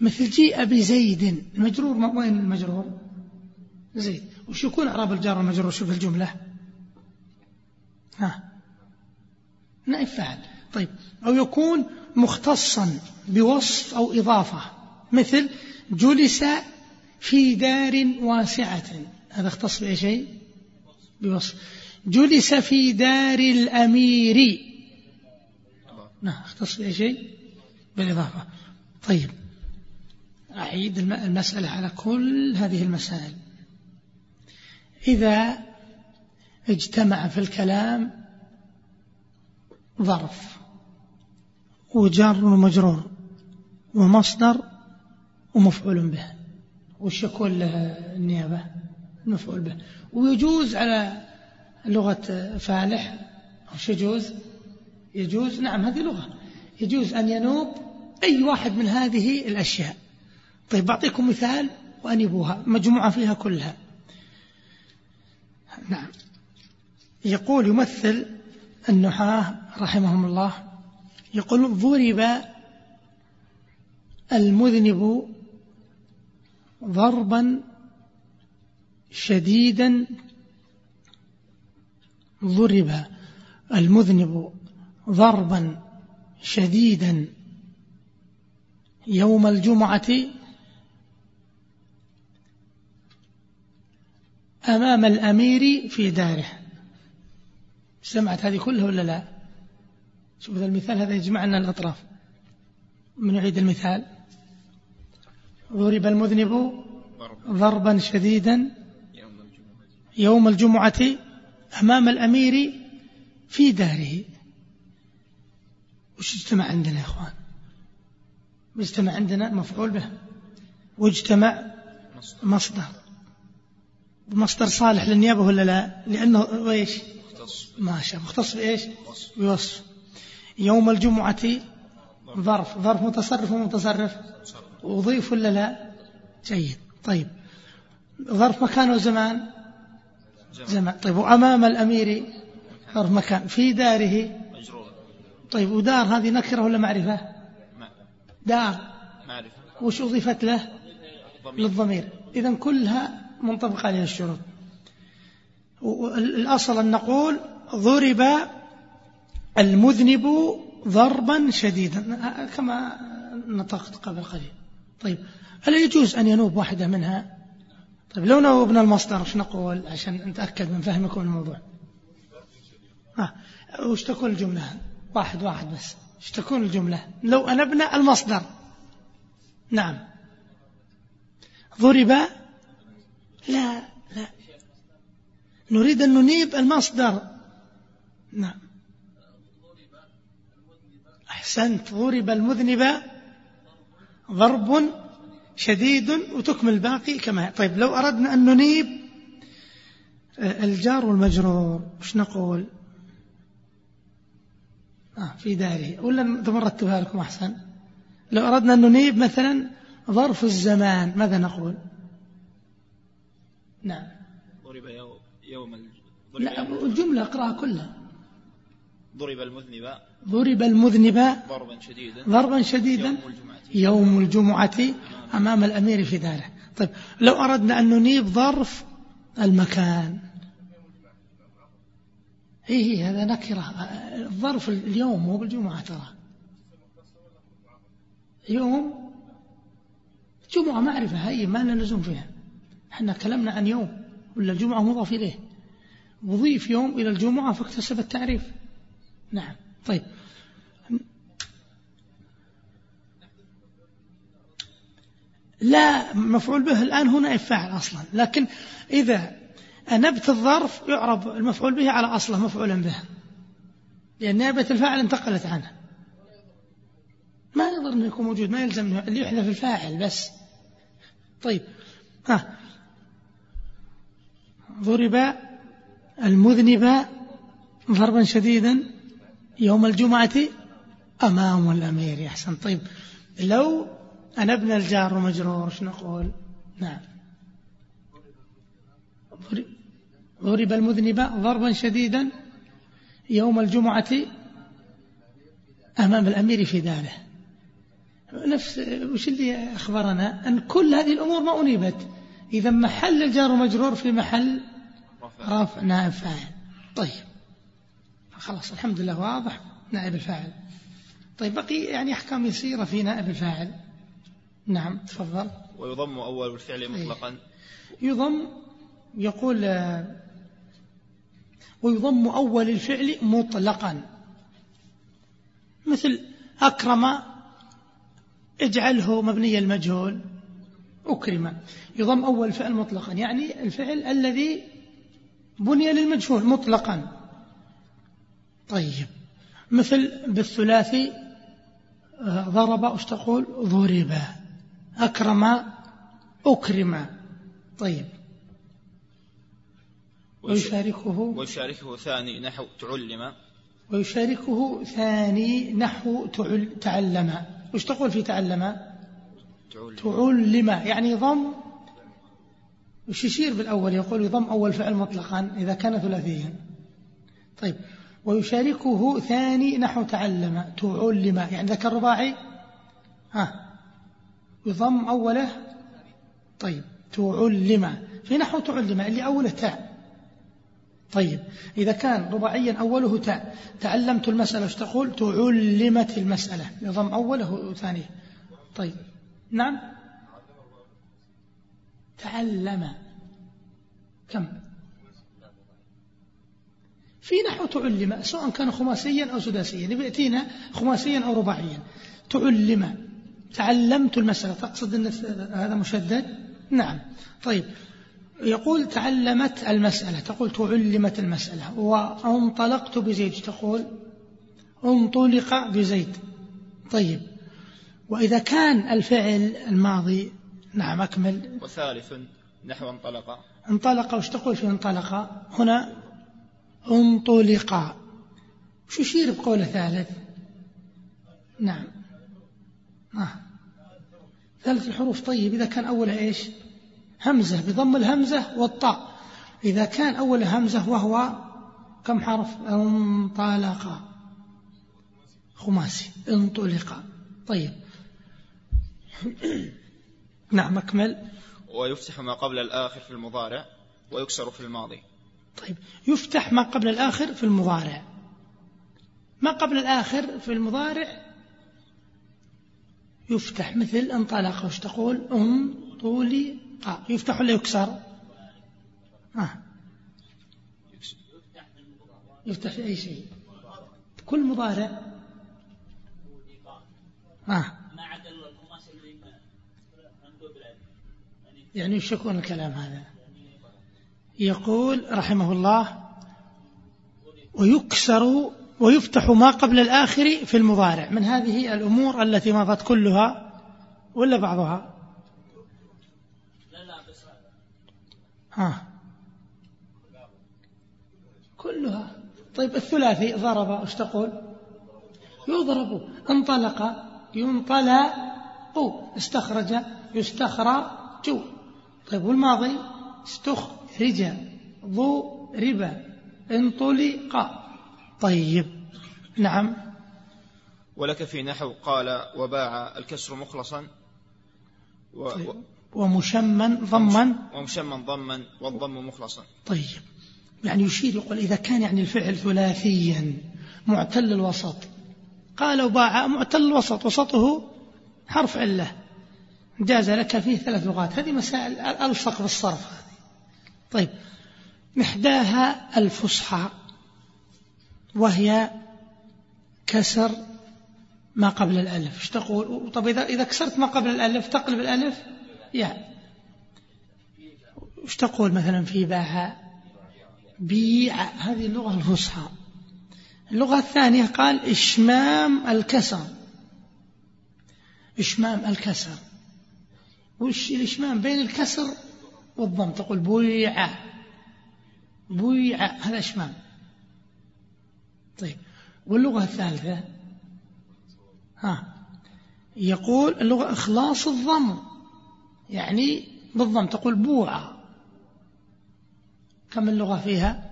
A: مثل جيء بزيد المجرور وين المجرور؟ زيد وش يكون أعراب الجار المجرور شوف الجملة؟ ها. نائب فاعل طيب. أو يكون مختصا بوصف أو إضافة. مثل جلس في دار واسعة. هذا اختص بأي شيء؟ بوصف. جلس في دار الأمير. نعم اختص بأي شيء؟ بالإضافة. طيب. أعيد المسألة على كل هذه المسائل. إذا اجتمع في الكلام ظرف وجار ومجرور ومصدر ومفعول به. وش يكون له النيابة؟ المفعول به. ويجوز على لغة فالح. وش يجوز؟ يجوز نعم هذه لغة. يجوز أن ينوب أي واحد من هذه الأشياء. طيب بعطيكم مثال وأنبوها مجموعة فيها كلها. نعم. يقول يمثل النحاة رحمهم الله. يقول ضرب المذنب ضربا شديدا. ضرب المذنب ضربا شديدا. يوم الجمعة أمام الأمير في داره. سمعت هذه كلها ولا لا؟ شوف هذا المثال هذا يجمع لنا الأطراف. من يعيد المثال؟ ضرب المذنب ضربا شديدا يوم الجمعة أمام الأمير في داره. وش اجتمع عندنا يا إخوان؟ اجتمع عندنا مفعول به. واجتمع مصدر. مصدر صالح للنيابة ولا لا؟ لأنه إيش؟ ما شاء مختص بإيش بوصف يوم الجمعة ظرف. ظرف متصرف ومتصرف؟ وضيف ولا لا؟ جيد. طيب. ظرف مكان وزمان؟ زمان طيب. وأمام الأمير ظرف مكان. في داره؟ طيب. ودار هذه نكرة ولا معرفة؟ دار. معرفة. وش أضيفت له؟ للضمير. إذا كلها منطبق عليها الشروط. الأصل أن نقول ضرب المذنب ضربا شديدا. كما نطقت قبل قليل. طيب هل يجوز أن ينوب واحدة منها؟ طيب لو نوبنا المصدر إيش نقول؟ عشان نتأكد من فهمكم الموضوع. ها وش تكون الجملة؟ واحد واحد بس. إيش تكون الجملة؟ لو أنبنا المصدر. نعم. ضرب لا لا. نريد أن ننيب المصدر. نعم. أحسنت. ضرب المذنب ضرب شديد وتكمل الباقي كما طيب لو أردنا أن ننيب آه، الجار والمجرور وش نقول؟ آه في داره ولا تمرتها لكم أحسن؟ لو أردنا أن ننيب مثلا ظرف الزمان ماذا نقول؟ نعم.
B: ضرب يوم
A: ضرب لا الجملة اقرأها كلها.
B: ضرب المذنب
A: ضرب المذنب
B: ضربا شديدا.
A: ضربا شديدا يوم الجمعة, يوم الجمعة أمام الأمير في داره. طيب لو أردنا أن ننيب ظرف المكان. إيه هذا نكرة. الظرف اليوم مو بالجمعة ترى. يوم جمعة معرفة هي ما لنا لزوم فيها. إحنا كلامنا عن يوم ولا الجمعة مضاف إليه. وضيف يوم إلى الجمعة فاكتسب التعريف. نعم. طيب. لا مفعول به الآن هنا إفاعل أصلا. لكن إذا أنبت الظرف يعرب المفعول به على أصله مفعولا به. لأن نيابة الفاعل انتقلت عنه. ما يضر أنه يكون موجود ما يلزم اللي يحذف الفاعل بس. طيب. ها. ضرب المذنب ضربا شديدا يوم الجمعة أمام الأمير. يحسن طيب لو أنا ابن الجار ومجرور شو نقول نعم. ضرب المذنب ضربا شديدا يوم الجمعة أمام الأمير في داره نفس وش اللي أخبرنا؟ أن كل هذه الأمور ما أنيبت. إذا محل الجار ومجرور في محل رفع نائب فاعل. طيب. خلاص الحمد لله واضح. نائب الفاعل. طيب بقي يعني أحكام يسيرة في نائب الفاعل. نعم تفضل.
B: ويضم أول الفعل إيه. مطلقا.
A: يضم يقول ويضم أول الفعل مطلقا. مثل أكرم اجعله مبني المجهول. أكرم. يضم أول فعل مطلقا يعني الفعل الذي بني للمجهول مطلقا. طيب. مثل بالثلاثي آه، ضرب إيش تقول؟ ضرب. أكرم أكرم. طيب. ويشاركه
B: ويشاركه ثاني نحو تعلم.
A: ويشاركه ثاني نحو تعلم. وش تقول في تعلم؟ تعلم. يعني ضم وش يشير بالأول؟ يقول يضم أول فعل مطلقا إذا كان ثلاثيا. طيب ويشاركه ثاني نحو تعلم تعلم يعني ذكر رباعي ها. يضم أوله؟ طيب تعلم في نحو تعلم اللي أوله تاء. طيب إذا كان رباعيا أوله تاء. تعلمت المسألة إيش تقول؟ تعلمت المسألة. يضم أوله وثانيه طيب. نعم. تعلم. كم؟ في نحو تعلم سواء كان خماسيا أو سداسيا يأتينا خماسيا أو رباعيا. تعلم. تعلمت المسألة. تقصد أن هذا مشدد؟ نعم. طيب. يقول تعلمت المسألة. تقول تعلمت المسألة. وانطلقت بزيد. تقول انطلق بزيد. طيب. وإذا كان الفعل الماضي نعم أكمل.
B: وثالث نحو انطلق.
A: انطلق وش تقول في انطلق؟ هنا انطلق. شو يشير بقول ثالث؟ نعم. آه. ثالث الحروف طيب إذا كان أولها إيش؟ همزة بضم الهمزة والطاء. إذا كان أول همزة وهو كم حرف؟ انطلق. خماسي. انطلق. طيب. نعم أكمل.
B: ويفتح ما قبل الآخر في المضارع ويكسر في الماضي.
A: طيب يفتح ما قبل الآخر في المضارع. ما قبل الآخر في المضارع؟ يفتح مثل انطلق وش تقول؟ انطلق. يفتح ولا يكسر؟ آه. يفتح في أي شيء؟ كل مضارع. آه. يعني وش يكون الكلام هذا؟ يقول رحمه الله ويكسر ويفتح ما قبل الآخر في المضارع. من هذه الأمور التي مضت كلها ولا بعضها؟ ها. كلها. طيب الثلاثي ضرب إيش تقول؟ يضرب انطلق ينطلق استخرج يستخرج. طيب والماضي؟ استخرج ضو ربا انطلق طيب نعم.
B: ولك في نحو قال وباع الكسر مخلصا.
A: و طيب. ومشما ضما.
B: ومشما ضما والضم مخلصا.
A: طيب يعني يشير يقول إذا كان يعني الفعل ثلاثيا معتل الوسط. قال وباع معتل الوسط وسطه حرف علة جاز لك فيه ثلاث لغات. هذه مسائل ألصق بالصرف. هذه طيب إحداها الفصحى وهي كسر ما قبل الألف. إيش تقول؟ طب إذا, إذا كسرت ما قبل الألف تقلب الألف؟ يا. إيش تقول مثلا في باع بيع. هذه اللغة الفصحى. اللغة الثانية قال إشمام الكسر. إشمام الكسر. وش الإشمام بين الكسر والضم؟ تقول بويع بويع هذا إشمام. طيب واللغة الثالثة؟ ها يقول اللغة إخلاص الضم يعني بالضم تقول بوعة. كم اللغة فيها؟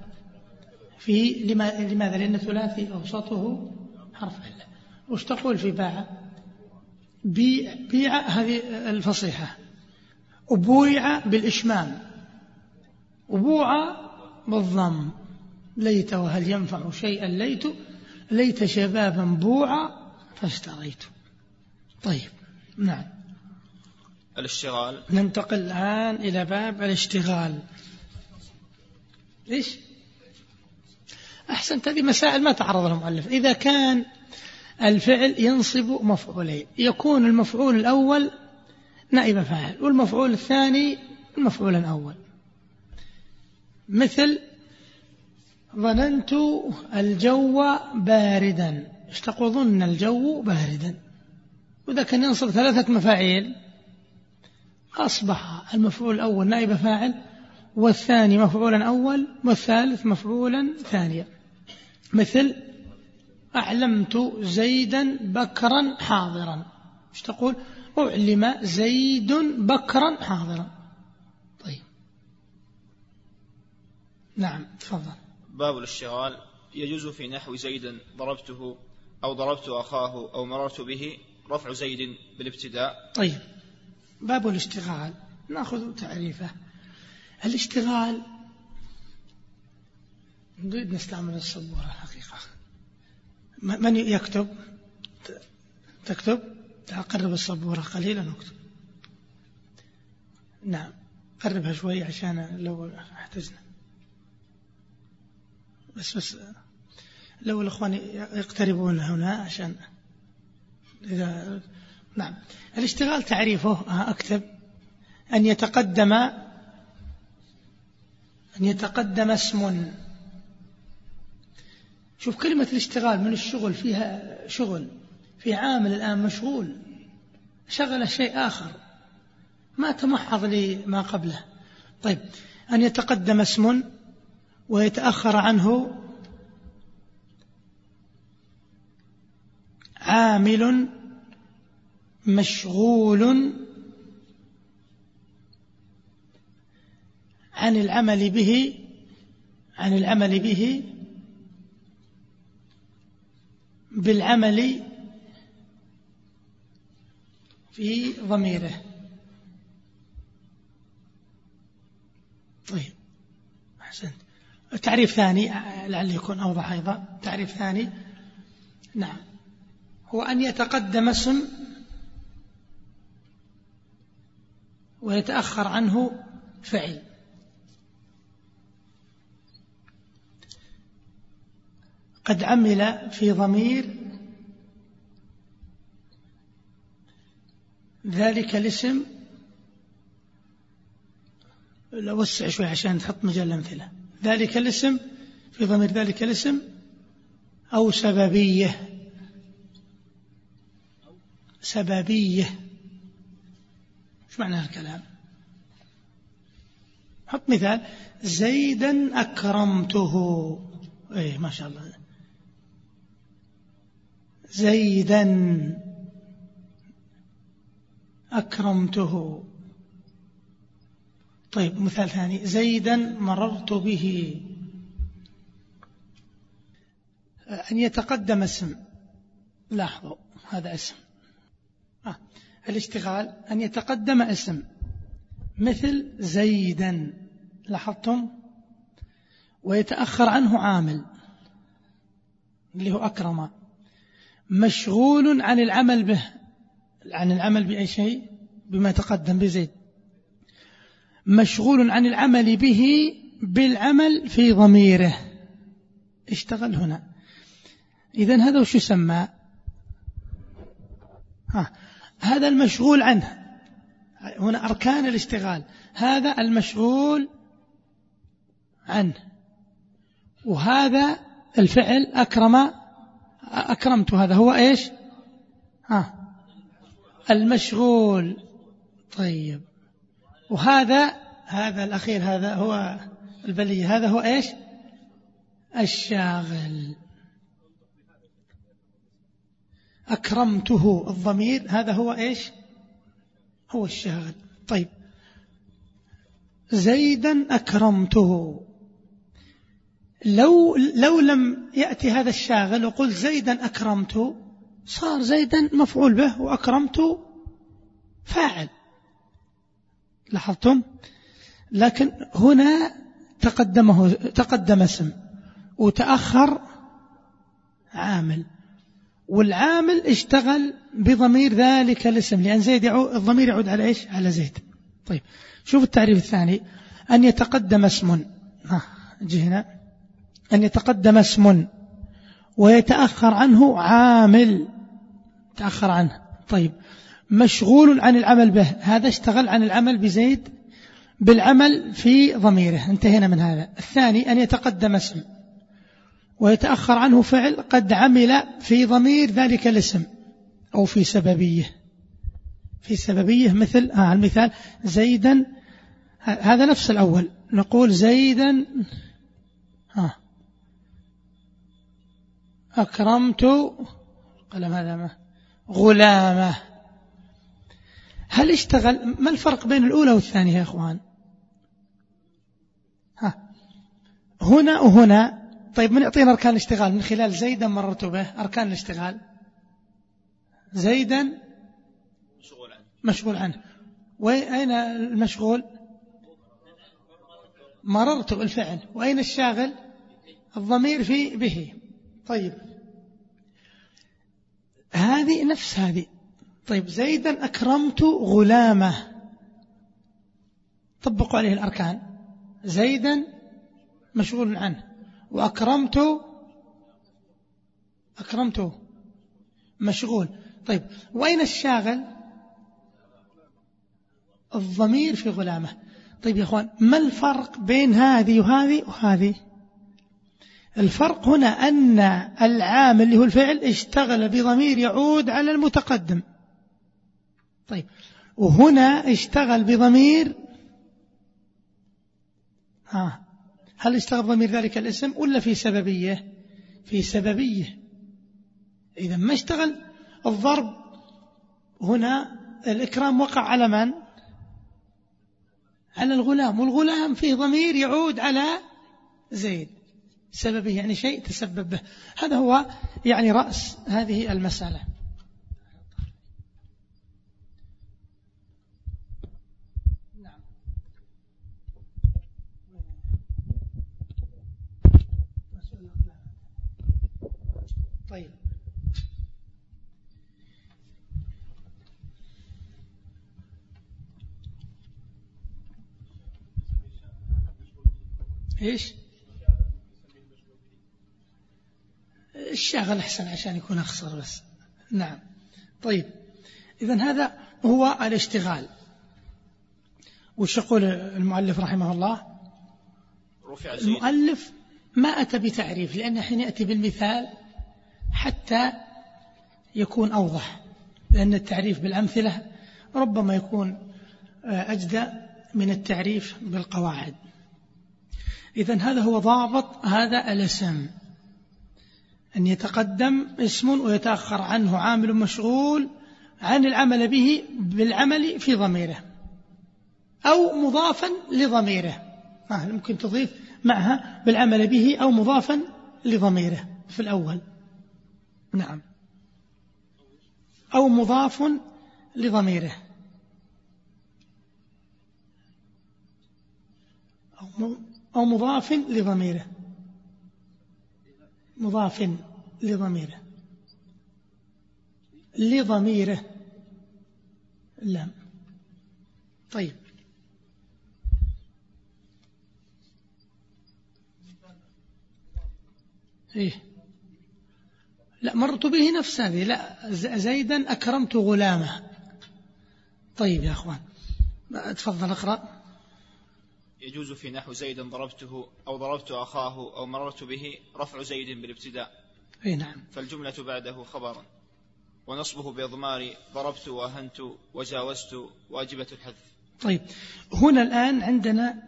A: في لماذا؟ لأن ثلاثي أوسطه حرف علة. وش تقول في باع بيع, بيع هذه الفصيحة. وبويع بالإشمام. وبوع بالضم. ليت وهل ينفع شيئا ليت. ليت شبابا بوعا فاشتريت. طيب نعم.
B: الاشتغال.
A: ننتقل الآن إلى باب الاشتغال. إيش؟ أحسنت هذه مسائل ما تعرض لها المؤلف. إذا كان الفعل ينصب مفعولين. يكون المفعول الأول نائب فاعل والمفعول الثاني المفعول الأول. مثل ظننت الجو باردا. إيش تقول ظن الجو باردا؟ وإذا كان ينصب ثلاثة مفاعيل أصبح المفعول الأول نائب فاعل والثاني مفعولا أول والثالث مفعولا ثانيا. مثل أعلمت زيدا بكرا حاضرا. إيش تقول؟ أعلم زيد بكرا حاضرا. طيب. نعم تفضل.
B: باب الاشتغال. يجوز في نحو زيدا ضربته أو ضربت أخاه أو مررت به رفع زيد بالابتداء.
A: طيب. باب الاشتغال. نأخذ تعريفه. الاشتغال نريد نستعمل السبورة الحقيقة. من يكتب؟ تكتب؟ قرب السبورة قليلا واكتب نعم قربها شوي عشان لو احتجنا. بس بس لو الأخوان يقتربون هنا عشان إذا نعم. الاشتغال تعريفه أكتب. أن يتقدم أن يتقدم اسم. شوف كلمة الاشتغال من الشغل فيها شغل في عامل الآن مشغول شغل شيء آخر ما تمحض لما قبله. طيب أن يتقدم اسم ويتأخر عنه عامل مشغول عن العمل به عن العمل به بالعمل في ضميره. طيب أحسنت. تعريف ثاني لعل يكون أوضح أيضا. تعريف ثاني. نعم. هو أن يتقدم اسم ويتأخر عنه فعل. قد عمل في ضمير ذلك الاسم. وسع شوي عشان تحط مجال الأمثلة ذلك الاسم في ضمير ذلك الاسم أو سببية. سببية. إيش معنى الكلام حط مثال. زيدا أكرمته. إيه ما شاء الله. زيدا أكرمته. طيب مثال ثاني. زيدا مررت به. أن يتقدم اسم. لاحظوا هذا اسم. آه. الاشتغال أن يتقدم اسم. مثل زيدا. لاحظتم؟ ويتأخر عنه عامل اللي هو أكرم. مشغول عن العمل به عن العمل بأي شيء؟ بما تقدم بزيد. مشغول عن العمل به بالعمل في ضميره. اشتغل هنا. إذا هذا وش يسمى؟ ها هذا المشغول عنه. هنا أركان الاشتغال. هذا المشغول عنه. وهذا الفعل أكرم أكرمت هذا. هو إيش؟ ها. المشغول. طيب. وهذا هذا الأخير هذا هو البلية. هذا هو إيش؟ الشاغل. أكرمته الضمير. هذا هو إيش؟ هو الشاغل. طيب. زيدا أكرمته. لو, لو لم يأتي هذا الشاغل وقل زيدا أكرمته صار زيدا مفعول به وأكرمت فاعل. لاحظتم؟ لكن هنا تقدمه تقدم اسم وتأخر عامل. والعامل اشتغل بضمير ذلك الاسم لأن زيد يعود الضمير يعود على إيش؟ على زيد. طيب شوف التعريف الثاني. أن يتقدم اسم. ها جي هنا أن يتقدم اسم ويتأخر عنه عامل. تأخر عنه. طيب. مشغول عن العمل به. هذا اشتغل عن العمل بزيد بالعمل في ضميره. انتهينا من هذا. الثاني أن يتقدم اسم ويتأخر عنه فعل قد عمل في ضمير ذلك الاسم أو في سببيه. في سببيه مثل آه المثال زيدا هذا نفس الأول. نقول زيدا ها أكرمت قلم هذا ما؟ غلامة. هل اشتغل ما الفرق بين الأولى والثانية يا أخوان؟ ها. هنا وهنا. طيب من يعطينا أركان الاشتغال؟ من خلال زيدا مررت به. أركان الاشتغال. زيدا مشغول عنه. مشغول عنه وأين المشغول؟ مررت بالفعل. وأين الشاغل؟ الضمير في به. طيب. هذه نفس هذه. طيب زيدا أكرمت غلامة. طبقوا عليه الأركان. زيدا مشغول عنه. وأكرمت أكرمته مشغول. طيب وأين الشاغل؟ الضمير في غلامة. طيب يا أخوان ما الفرق بين هذه وهذه وهذه؟ الفرق هنا أن العامل اللي هو الفعل اشتغل بضمير يعود على المتقدم. طيب وهنا اشتغل بضمير ها هل اشتغل ضمير ذلك الاسم ولا في سببية؟ في سببية. إذا ما اشتغل الضرب هنا الإكرام وقع على من؟ على الغلام والغلام فيه ضمير يعود على زيد. سببه يعني شيء تسبب به. هذا هو يعني رأس هذه المسألة. طيب. إيش؟ الشاغل أحسن عشان يكون أخصر بس. نعم. طيب. إذا هذا هو الاشتغال. وش يقول المؤلف رحمه الله؟ رفع المؤلف ما أتى بتعريف لأنه حين يأتي بالمثال حتى يكون أوضح لأن التعريف بالأمثلة ربما يكون أجدى من التعريف بالقواعد. إذا هذا هو ضابط هذا الاسم. أن يتقدم اسم ويتأخر عنه عامل مشغول عن العمل به بالعمل في ضميره أو مضافا لضميره. آه ممكن تضيف معها بالعمل به أو مضافا لضميره في الأول. نعم. أو مضاف لضميره. أو مضاف لضميره. مضاف لضميره. لضميره. لا. طيب. إيه. لا مرت به نفس هذه. لا زيدا أكرمت غلامه. طيب يا أخوان. تفضل اقرأ.
B: يجوز في نحو زيدا ضربته أو ضربت أخاه أو مررت به رفع زيد بالابتداء.
A: أي نعم.
B: فالجملة بعده خبر. ونصبه بإضمار ضربت وأهنت وجاوزت واجبة الحذف.
A: طيب. هنا الآن عندنا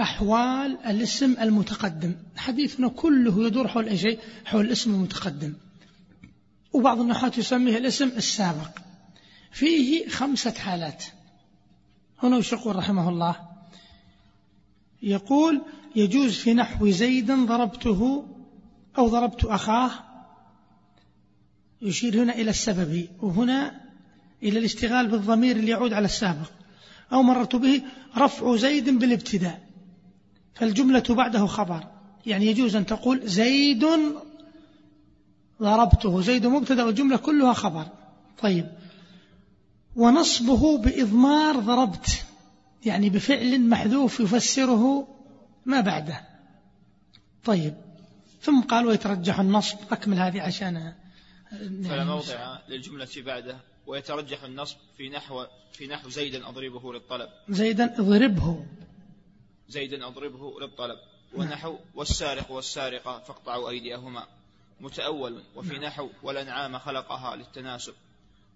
A: أحوال الاسم المتقدم. حديثنا كله يدور حول أي شيء حول الاسم المتقدم. وبعض النحاة يسميه الاسم السابق. فيه خمسة حالات. هنا وش يقول رحمه الله. يقول يجوز في نحو زيدا ضربته أو ضربت أخاه. يشير هنا إلى السبب وهنا إلى الاشتغال بالضمير اللي يعود على السابق. أو مررت به رفع زيد بالابتداء فالجملة بعده خبر. يعني يجوز أن تقول زيد ضربته. زيد مبتدأ والجملة كلها خبر. طيب. ونصبه بإضمار ضربت. يعني بفعل محذوف يفسره ما بعده. طيب. ثم قال ويترجح النصب أكمل هذه عشان
B: فلا موضع للجملة بعده. ويترجح النصب في نحو في نحو زيدا أضربه للطلب.
A: زيدا أضربه.
B: زيدا أضربه للطلب. ونحو والسارق والسارقة فاقطعوا أيديهما. متأول وفي نعم. نحو والأنعام خلقها للتناسب.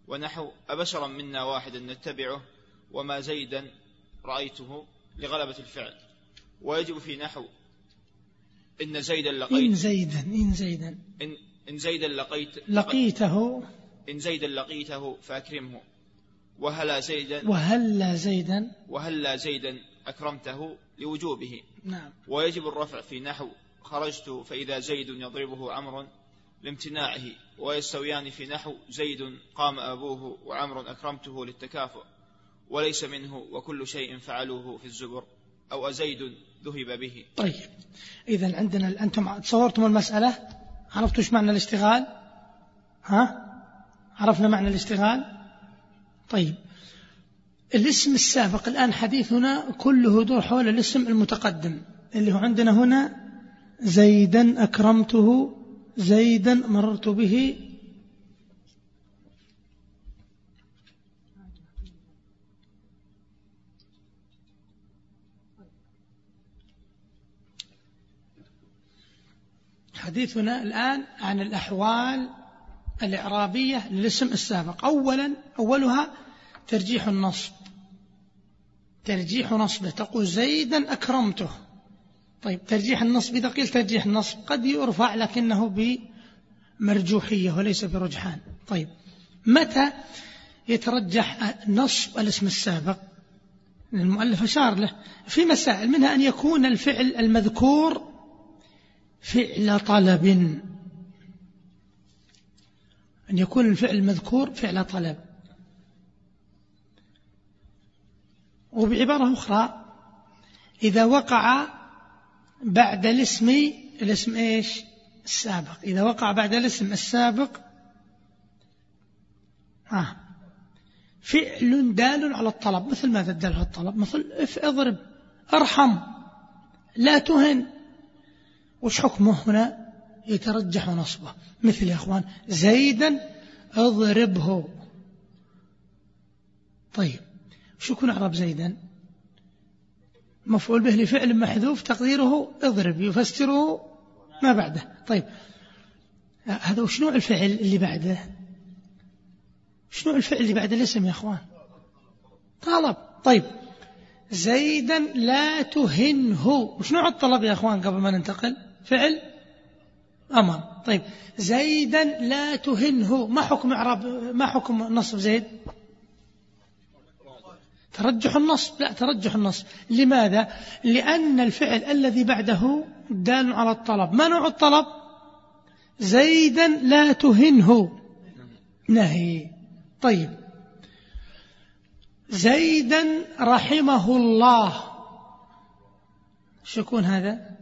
B: ونحو أبشرا منا واحدا نتبعه. وما زيدا رأيته لغلبة الفعل. ويجب في نحو إن زيدا لقيت
A: إن زيدا إن زيدا.
B: إن, إن زيدا لقيت
A: لقيته.
B: إن زيدا لقيته فأكرمه. وهلا زيدا
A: وهلا زيدا.
B: وهلا زيدا أكرمته لوجوبه.
A: نعم.
B: ويجب الرفع في نحو خرجت فإذا زيد يضربه عمر لامتناعه. ويستويان في نحو زيد قام أبوه وعمر أكرمته للتكافؤ. وليس منه وكل شيء فعلوه في الزبر أو أزيد ذهب به.
A: طيب إذا عندنا أنتم تصورتم المسألة؟ عرفتوا إيش معنى الاشتغال؟ ها؟ عرفنا معنى الاشتغال؟ طيب الاسم السابق الآن حديثنا كله يدور حول الاسم المتقدم اللي هو عندنا هنا زيدا أكرمته زيدا مررت به حديثنا الآن عن الأحوال الإعرابية للاسم السابق. أولا أولها ترجيح النصب. ترجيح نصبه. تقول زيدا أكرمته. طيب ترجيح النصب إذا قيل ترجيح النصب قد يرفع لكنه بمرجوحية وليس برجحان. طيب متى يترجح نصب الاسم السابق؟ المؤلف أشار له في مسائل منها أن يكون الفعل المذكور فعل طلب. أن يكون الفعل المذكور فعل طلب. وبعبارة أخرى إذا وقع بعد الاسم الاسم إيش؟ السابق. إذا وقع بعد الاسم السابق آه فعل دال على الطلب. مثل ماذا دال على الطلب؟ مثل اضرب ارحم لا تهن. وش حكمه هنا؟ يترجح نصبه. مثل يا أخوان زيدا اضربه. طيب شو يكون أعراب زيدا؟ مفعول به لفعل محذوف تقديره اضرب يفسره ما بعده. طيب هذا وش نوع الفعل اللي بعده؟ وش نوع الفعل اللي بعد الاسم يا أخوان؟ طلب. طيب زيدا لا تهنه. وش نوع الطلب يا أخوان قبل ما ننتقل؟ فعل أمر. طيب زيدا لا تهنه. ما حكم إعراب ما حكم نصب زيد؟ ترجح النصب. لا ترجح النصب. لماذا؟ لأن الفعل الذي بعده دال على الطلب. ما نوع الطلب؟ زيدا لا تهنه. نهي. طيب. زيدا رحمه الله. شكون هذا؟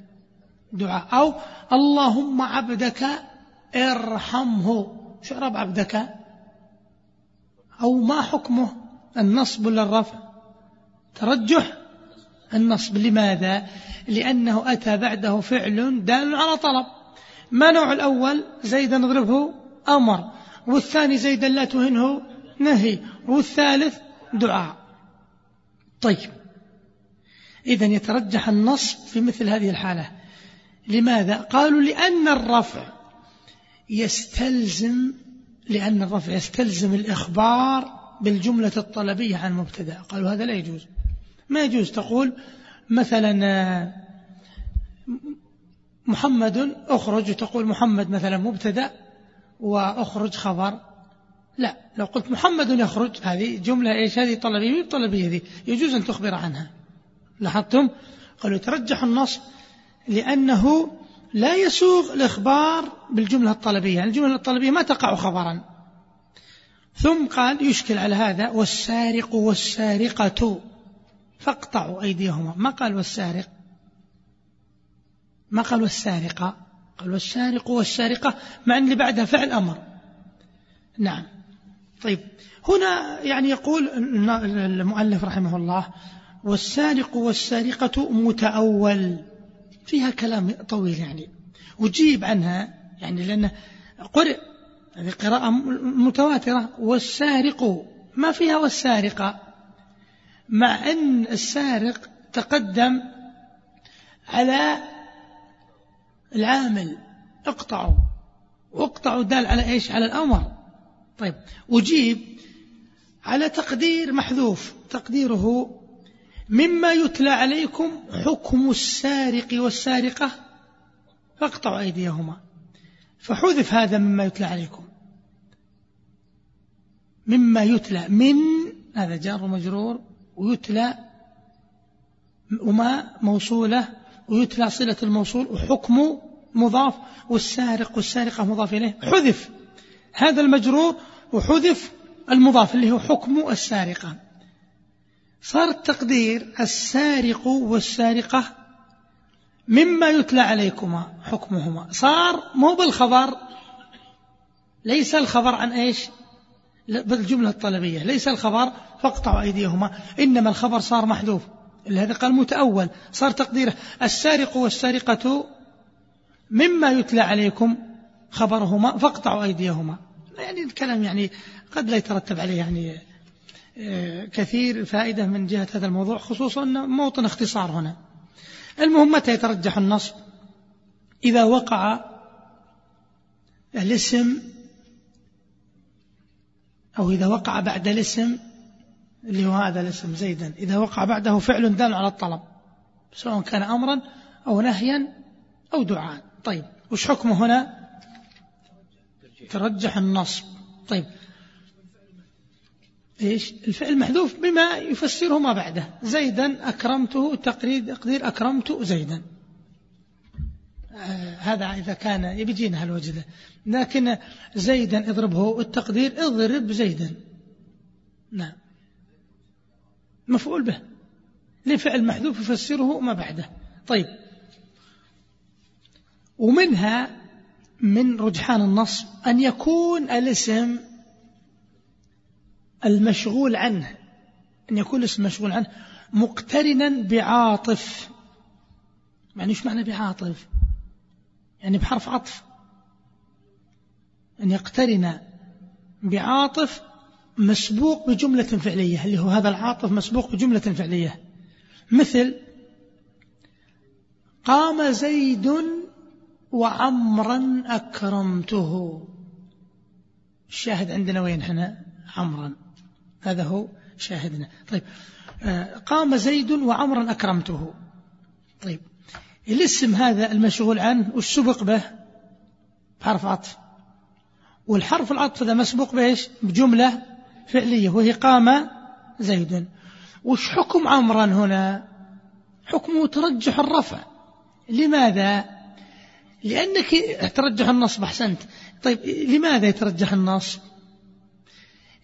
A: دعاء. أو اللهم عبدك ارحمه. شعرب عبدك؟ أو ما حكمه؟ النصب ولا الرفع؟ ترجح؟ النصب. لماذا؟ لأنه أتى بعده فعل دال على طلب. ما نوع الأول؟ زيدا اضربه أمر. والثاني زيدا لا تهنه نهي. والثالث دعاء. طيب. إذا يترجح النصب في مثل هذه الحالة. لماذا؟ قالوا لأن الرفع يستلزم لأن الرفع يستلزم الإخبار بالجملة الطلبية عن مبتدا قالوا هذا لا يجوز. ما يجوز. تقول مثلا محمد أخرج وتقول محمد مثلا مبتدأ وأخرج خبر. لا لو قلت محمد يخرج هذه جملة إيش؟ هذه طلبية طلبية ذي يجوز أن تخبر عنها. لاحظتم؟ قالوا يترجح النص لأنه لا يسوغ الإخبار بالجملة الطلبية الجملة الطلبية ما تقع خبرا. ثم قال يشكل على هذا والسارق والسارقة فاقطعوا أيديهما. ما قال والسارق؟ ما قال والسارقة؟ قال والسارق والسارقة مع أن اللي بعدها فعل أمر. نعم. طيب. هنا يعني يقول المؤلف رحمه الله والسارق والسارقة متأول. فيها كلام طويل يعني. وجيب عنها يعني لأنه قرئ هذه قراءة متواترة. والسارق ما فيها والسارقة. مع أن السارق تقدم على العامل. اقطعوا. واقطعوا دال على إيش؟ على الأمر. طيب وجيب على تقدير محذوف. تقديره مما يتلى عليكم حكم السارق والسارقة. فاقطعوا أيديهما. فحذف هذا مما يتلى عليكم. مما يتلى من هذا جار ومجرور ويتلى وما موصولة ويتلى صلة الموصول وحكم مضاف والسارق والسارقة مضاف إليه. حذف هذا المجرور وحذف المضاف اللي هو حكم السارقة. صار التقدير السارق والسارقة مما يتلى عليكما حكمهما. صار مو بالخبر ليس الخبر عن إيش؟ بالجملة الطلبية ليس الخبر فاقطعوا أيديهما. إنما الخبر صار محذوف. هذا قال متأول. صار تقديره السارق والسارقة مما يتلى عليكم خبرهما فاقطعوا أيديهما. يعني الكلام يعني قد لا يترتب عليه يعني كثير فائدة من جهة هذا الموضوع خصوصا موطن اختصار هنا. المهم متى يترجح النصب؟ إذا وقع الاسم أو إذا وقع بعد الاسم اللي هو هذا الاسم زيدا. إذا وقع بعده فعل دال على الطلب سواء كان أمرا أو نهيا أو دعاء. طيب وش حكمه هنا؟ ترجح النصب. طيب إيش؟ الفعل محذوف بما يفسره ما بعده. زيدا أكرمته تقرير تقدير أكرمت زيدا. آه هذا إذا كان يبيجينا هالوجه ذا لكن زيدا اضربه التقدير اضرب زيدا. نعم. مفعول به. لفعل محذوف يفسره ما بعده. طيب. ومنها من رجحان النص أن يكون الاسم المشغول عنه أن يكون الاسم مشغول عنه مقترنا بعاطف. يعني إيش معنى بعاطف؟ يعني بحرف عطف. أن يقترن بعاطف مسبوق بجملة فعلية اللي هو هذا العاطف مسبوق بجملة فعلية. مثل قام زيد وعمرا أكرمته. الشاهد عندنا وين هنا عمرا. هذا هو شاهدنا. طيب آه، قام زيد وعمرا أكرمته. طيب الاسم هذا المشغول عنه وش سبق به؟ بحرف عطف. والحرف العطف هذا مسبوق بإيش بجملة فعلية وهي قام زيد. وش حكم عمرا هنا؟ حكمه ترجح الرفع. لماذا؟ لأنك ترجح النصب أحسنت. طيب لماذا يترجح النصب؟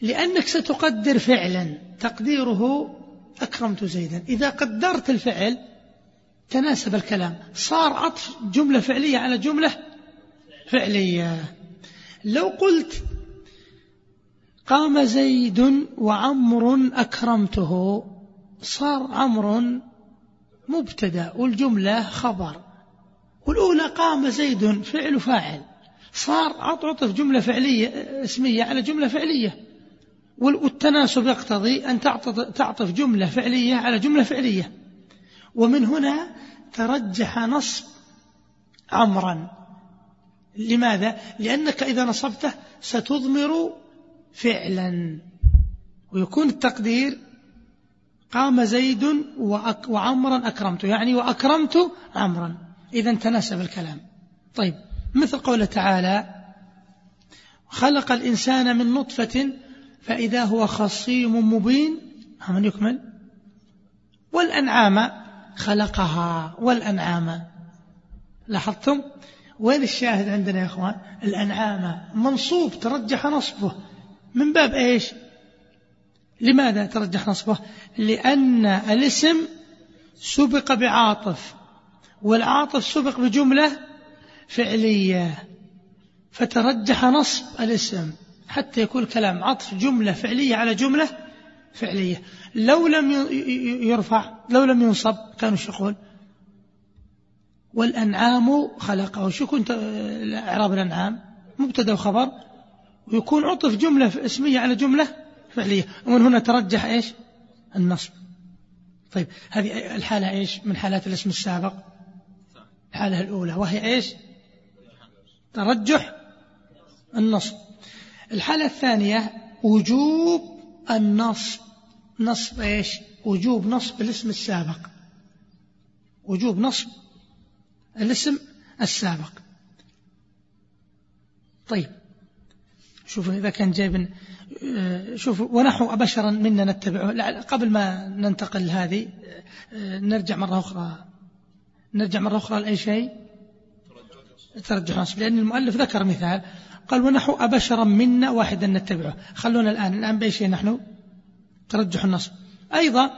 A: لأنك ستقدر فعلا. تقديره أكرمت زيدا. إذا قدرت الفعل تناسب الكلام. صار عطف جملة فعلية على جملة فعلية. لو قلت قام زيد وعمر أكرمته صار عمر مبتدأ والجملة خبر. والأولى قام زيد فعل فاعل. صار عطف جملة فعلية اسمية على جملة فعلية. والتناسب يقتضي أن تعطف جملة فعلية على جملة فعلية. ومن هنا ترجح نصب عمرا لماذا؟ لأنك إذا نصبته ستضمر فعلا. ويكون التقدير قام زيد وعمرا أكرمت. يعني وأكرمت عمرا. إذا تناسب الكلام. طيب مثل قوله تعالى خلق الإنسان من نطفة فإذا هو خصيم مبين من يكمل. والأنعام خلقها والأنعام لاحظتم؟ وين الشاهد عندنا يا أخوان؟ الأنعام منصوب ترجح نصبه. من باب إيش؟ لماذا ترجح نصبه؟ لأن الاسم سبق بعاطف والعاطف سبق بجملة فعلية فترجح نصب الاسم. حتى يكون الكلام عطف جملة فعلية على جملة فعلية. لو لم يرفع لو لم ينصب كانوا يقول؟ والأنعام خلقه. شو كنت إعراب الأنعام؟ مبتدأ وخبر ويكون عطف جملة اسمية على جملة فعلية. ومن هنا ترجح إيش؟ النصب. طيب هذه الحالة إيش؟ من حالات الاسم السابق. الحالة الأولى. وهي إيش؟ ترجح النصب. الحالة الثانية وجوب النصب. نصب إيش؟ وجوب نصب الاسم السابق. وجوب نصب الاسم السابق. طيب. شوفوا إذا كان جايب آه، شوفوا ونحو أبشرا منا نتبعه قبل ما ننتقل هذه آه، نرجع مرة أخرى. نرجع مرة أخرى لأي شيء؟ ترجح نصب لأن المؤلف ذكر مثال. قال ونحو أبشرا منا واحدا نتبعه. خلونا الآن الآن بأي شيء نحن؟ ترجح النصب. أيضا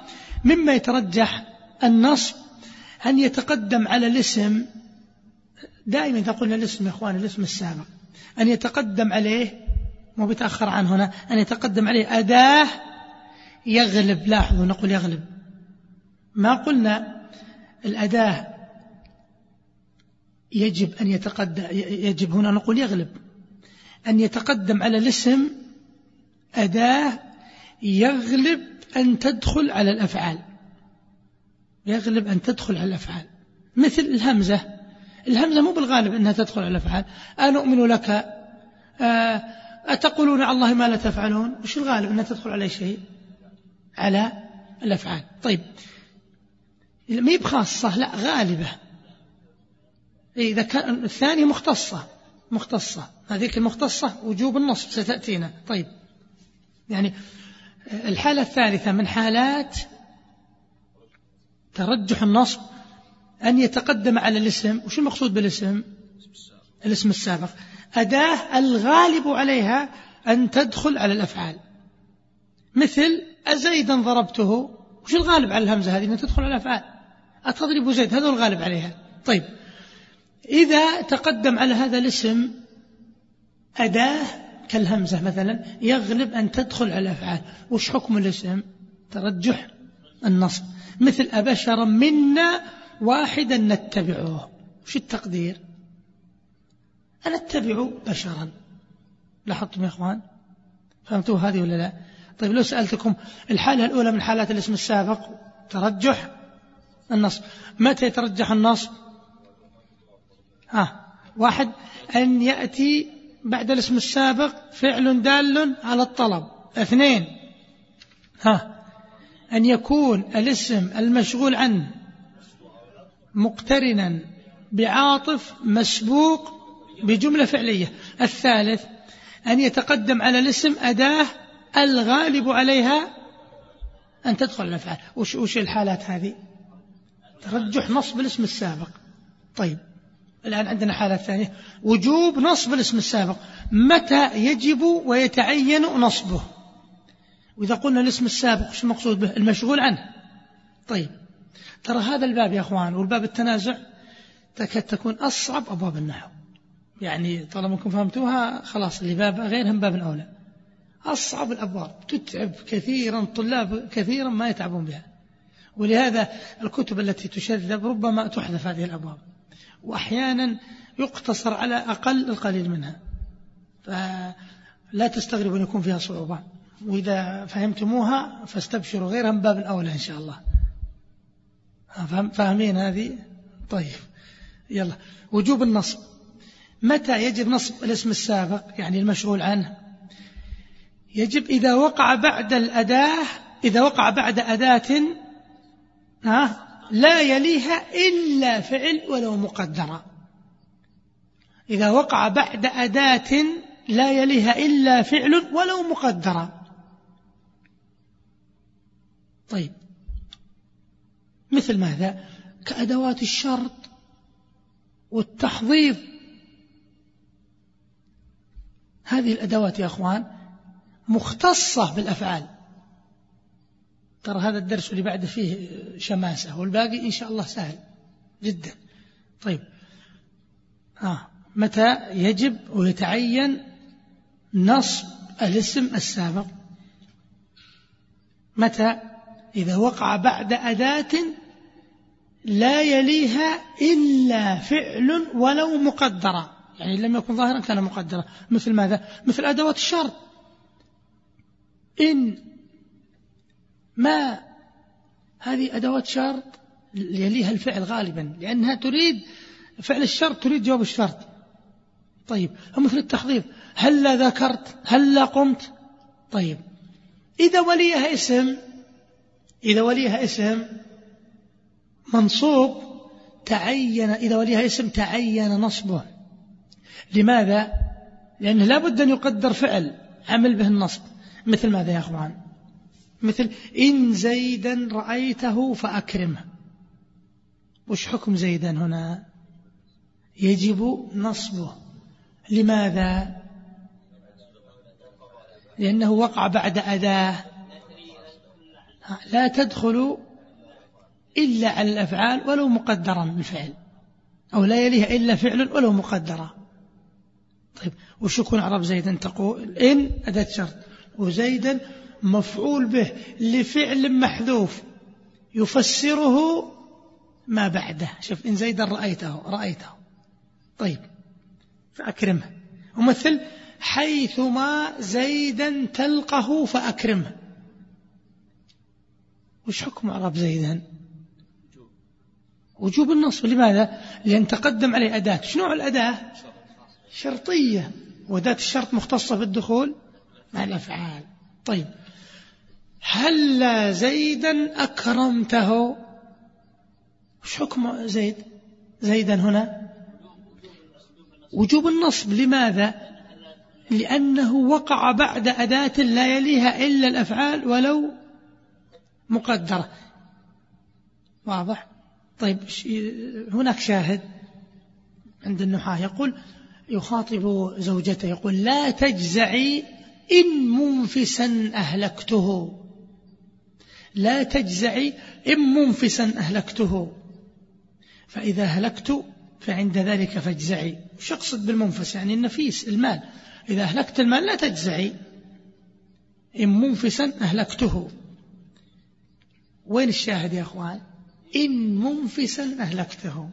A: مما يترجح النصب أن يتقدم على الاسم دائما إذا قلنا الاسم يا إخوان الاسم السابق. أن يتقدم عليه مو بيتأخر عن هنا أن يتقدم عليه أداة يغلب. لاحظوا نقول يغلب. ما قلنا الأداة يجب أن يتقدم يجب هنا نقول يغلب. أن يتقدم على الاسم أداة يغلب أن تدخل على الأفعال. يغلب أن تدخل على الأفعال. مثل الهمزة. الهمزة مو بالغالب أنها تدخل على الأفعال. أنؤمن لك آه، أتقولون على الله ما لا تفعلون؟ وش الغالب أنها تدخل على شيء؟ على الأفعال. طيب. ما هي بخاصة؟ لا غالبة. إذا كان الثانية مختصة. مختصة. هذيك المختصة وجوب النصب ستأتينا. طيب. يعني الحالة الثالثة من حالات ترجح النصب أن يتقدم على الاسم. وش المقصود بالاسم؟ الاسم السابق. أداة الغالب عليها أن تدخل على الأفعال. مثل أزيدا ضربته. وش الغالب على الهمزة هذه؟ أن تدخل على الأفعال. أتضرب زيد. هذا الغالب عليها. طيب. إذا تقدم على هذا الاسم أداة كالهمزة مثلا يغلب أن تدخل على الأفعال وش حكم الاسم؟ ترجح النصب مثل أبشرا منا واحدا نتبعه. وش التقدير؟ أنا أتبع بشرا. لاحظتم يا إخوان؟ فهمتوا هذه ولا لا؟ طيب لو سألتكم الحالة الأولى من حالات الاسم السابق ترجح النصب متى يترجح النصب ها واحد أن يأتي بعد الاسم السابق فعل دال على الطلب. اثنين ها أن يكون الاسم المشغول عنه مقترنا بعاطف مسبوق بجملة فعلية. الثالث أن يتقدم على الاسم أداة الغالب عليها أن تدخل الأفعال. وش, وش الحالات هذه؟ ترجح نصب الاسم السابق. طيب. الآن عندنا حالة ثانية. وجوب نصب الاسم السابق. متى يجب ويتعين نصبه؟ وإذا قلنا الاسم السابق وش المقصود به؟ المشغول عنه. طيب. ترى هذا الباب يا أخوان والباب التنازع تكاد تكون أصعب أبواب النحو. يعني طالما أنكم فهمتوها خلاص اللي باب غيرها من باب أولى أصعب الأبواب. تتعب كثيرا طلاب كثيرا ما يتعبون بها. ولهذا الكتب التي تشذب ربما تحذف هذه الأبواب. وأحيانا يقتصر على أقل القليل منها. فلا تستغربوا أن يكون فيها صعوبة. وإذا فهمتموها فاستبشروا غيرها من باب الأولى إن شاء الله. فاهمين هذه؟ طيب. يلا. وجوب النصب. متى يجب نصب الاسم السابق؟ يعني المشغول عنه. يجب إذا وقع بعد الأداة إذا وقع بعد أداة ها؟ لا يليها إلا فعل ولو مقدرا. إذا وقع بعد أداة لا يليها إلا فعل ولو مقدرا. طيب. مثل ماذا؟ كأدوات الشرط والتحضيض هذه الأدوات يا أخوان مختصة بالأفعال. ترى هذا الدرس اللي بعد فيه شماسة والباقي إن شاء الله سهل جدا. طيب. آه. متى يجب ويتعين نصب الاسم السابق؟ متى؟ إذا وقع بعد أداة لا يليها إلا فعل ولو مقدرا يعني لم يكن ظاهرا كان مقدرا مثل ماذا؟ مثل أدوات الشرط. إن ما هذه أدوات شرط يليها الفعل غالبا لأنها تريد فعل الشرط تريد جواب الشرط. طيب مثل التحضير هل ذكرت؟ هل قمت؟ طيب إذا وليها اسم إذا وليها اسم منصوب تعين إذا وليها اسم تعين نصبه. لماذا؟ لأنه لا بد أن يقدر فعل عمل به النصب. مثل ماذا يا أخوان؟ مثل إن زيدا رأيته فأكرمه. وش حكم زيدا هنا؟ يجب نصبه. لماذا؟ لأنه وقع بعد أداة لا تدخل إلا على الأفعال ولو مقدرا بالفعل. أو لا يليها إلا فعل ولو مقدرا. طيب وش يكون عرب زيدا تقول إن؟ أداة شرط. وزيدا مفعول به لفعل محذوف يفسره ما بعده. شوف إن زيدا رأيته رأيته. طيب فأكرمه. ومثل حيثما زيدا تلقه فأكرمه. وش حكم عرب زيدا؟ وجوب النصب. لماذا؟ لأن تقدم عليه أداة. شنو الأداة؟ شرطية. وأداة الشرط مختصة بالدخول مع الأفعال. طيب هل زيدا أكرمته؟ وش حكم زيد؟ زيدا هنا؟ وجوب النصب لماذا؟ لأنه وقع بعد أداة لا يليها إلا الأفعال ولو مقدرة. واضح؟ طيب هناك شاهد عند النحاة يقول يخاطب زوجته يقول لا تجزعي إن منفسا أهلكته. لا تجزعي إن منفسا أهلكته. فإذا هلكت فعند ذلك فاجزعي. وش أقصد بالمنفس؟ يعني النفيس المال. إذا أهلكت المال لا تجزعي. إن منفسا أهلكته. وين الشاهد يا أخوان؟ إن منفسا أهلكته.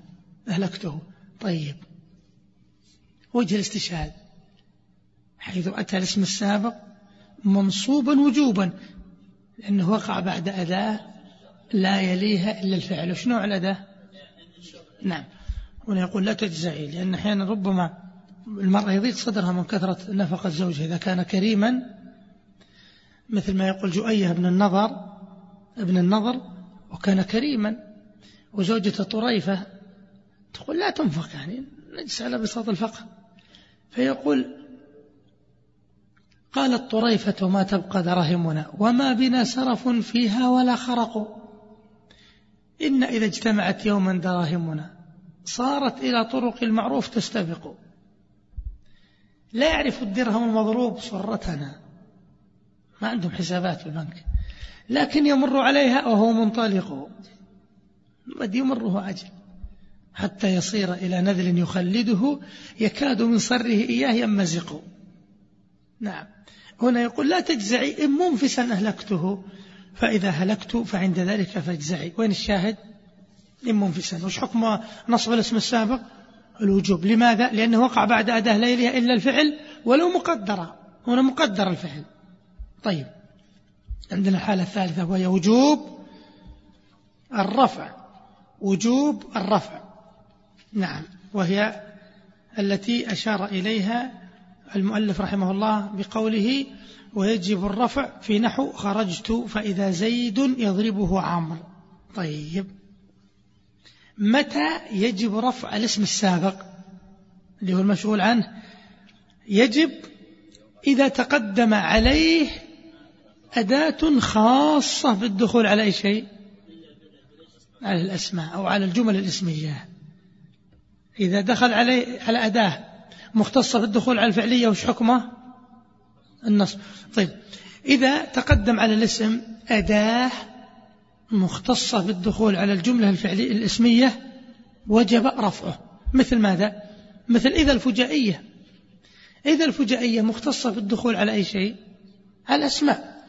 A: أهلكته. طيب. وجه الاستشهاد. حيث أتى الاسم السابق منصوبا وجوبا. لأنه وقع بعد أداة لا يليها إلا الفعل. وش نوع الأداة نعم. هنا يقول لا تجزعي لأن أحيانا ربما المرأة يضيق صدرها من كثرة نفقة زوجها إذا كان كريما مثل ما يقول جؤية ابن النظر ابن النظر وكان كريما وزوجته طريفة تقول لا تنفق يعني نجس على بساط الفقه. فيقول قالت طريفة ما تبقى دراهمنا وما بنا سرف فيها ولا خرق. إن إذا اجتمعت يوما دراهمنا صارت إلى طرق المعروف تستبق. لا يعرف الدرهم المضروب صرتنا ما عندهم حسابات في البنك. لكن يمر عليها وهو منطلق. قد يمره عجل حتى يصير إلى نذل يخلده يكاد من صره إياه يمزق. نعم. هنا يقول لا تجزعي إن منفسا أهلكته فإذا هلكت فعند ذلك فاجزعي. وين الشاهد؟ إن منفسا. وش حكم نصب الاسم السابق؟ الوجوب. لماذا؟ لأنه وقع بعد أداة ليلها إلا الفعل ولو مقدرة. هنا مقدر الفعل. طيب. عندنا الحالة الثالثة وهي وجوب الرفع. وجوب الرفع. نعم. وهي التي أشار إليها المؤلف رحمه الله بقوله ويجب الرفع في نحو خرجت فإذا زيد يضربه عمرو طيب. متى يجب رفع الاسم السابق؟ اللي هو المشغول عنه. يجب إذا تقدم عليه أداة خاصة بالدخول على أي شيء؟ على الأسماء أو على الجمل الاسمية. إذا دخل عليه على أداة مختصة بالدخول على الفعلية وش حكمه؟ النصب. طيب. إذا تقدم على الاسم أداة مختصة بالدخول على الجملة الفعلية الاسمية وجب رفعه. مثل ماذا؟ مثل إذا الفجائية. إذا الفجائية مختصة بالدخول على أي شيء؟ على الأسماء.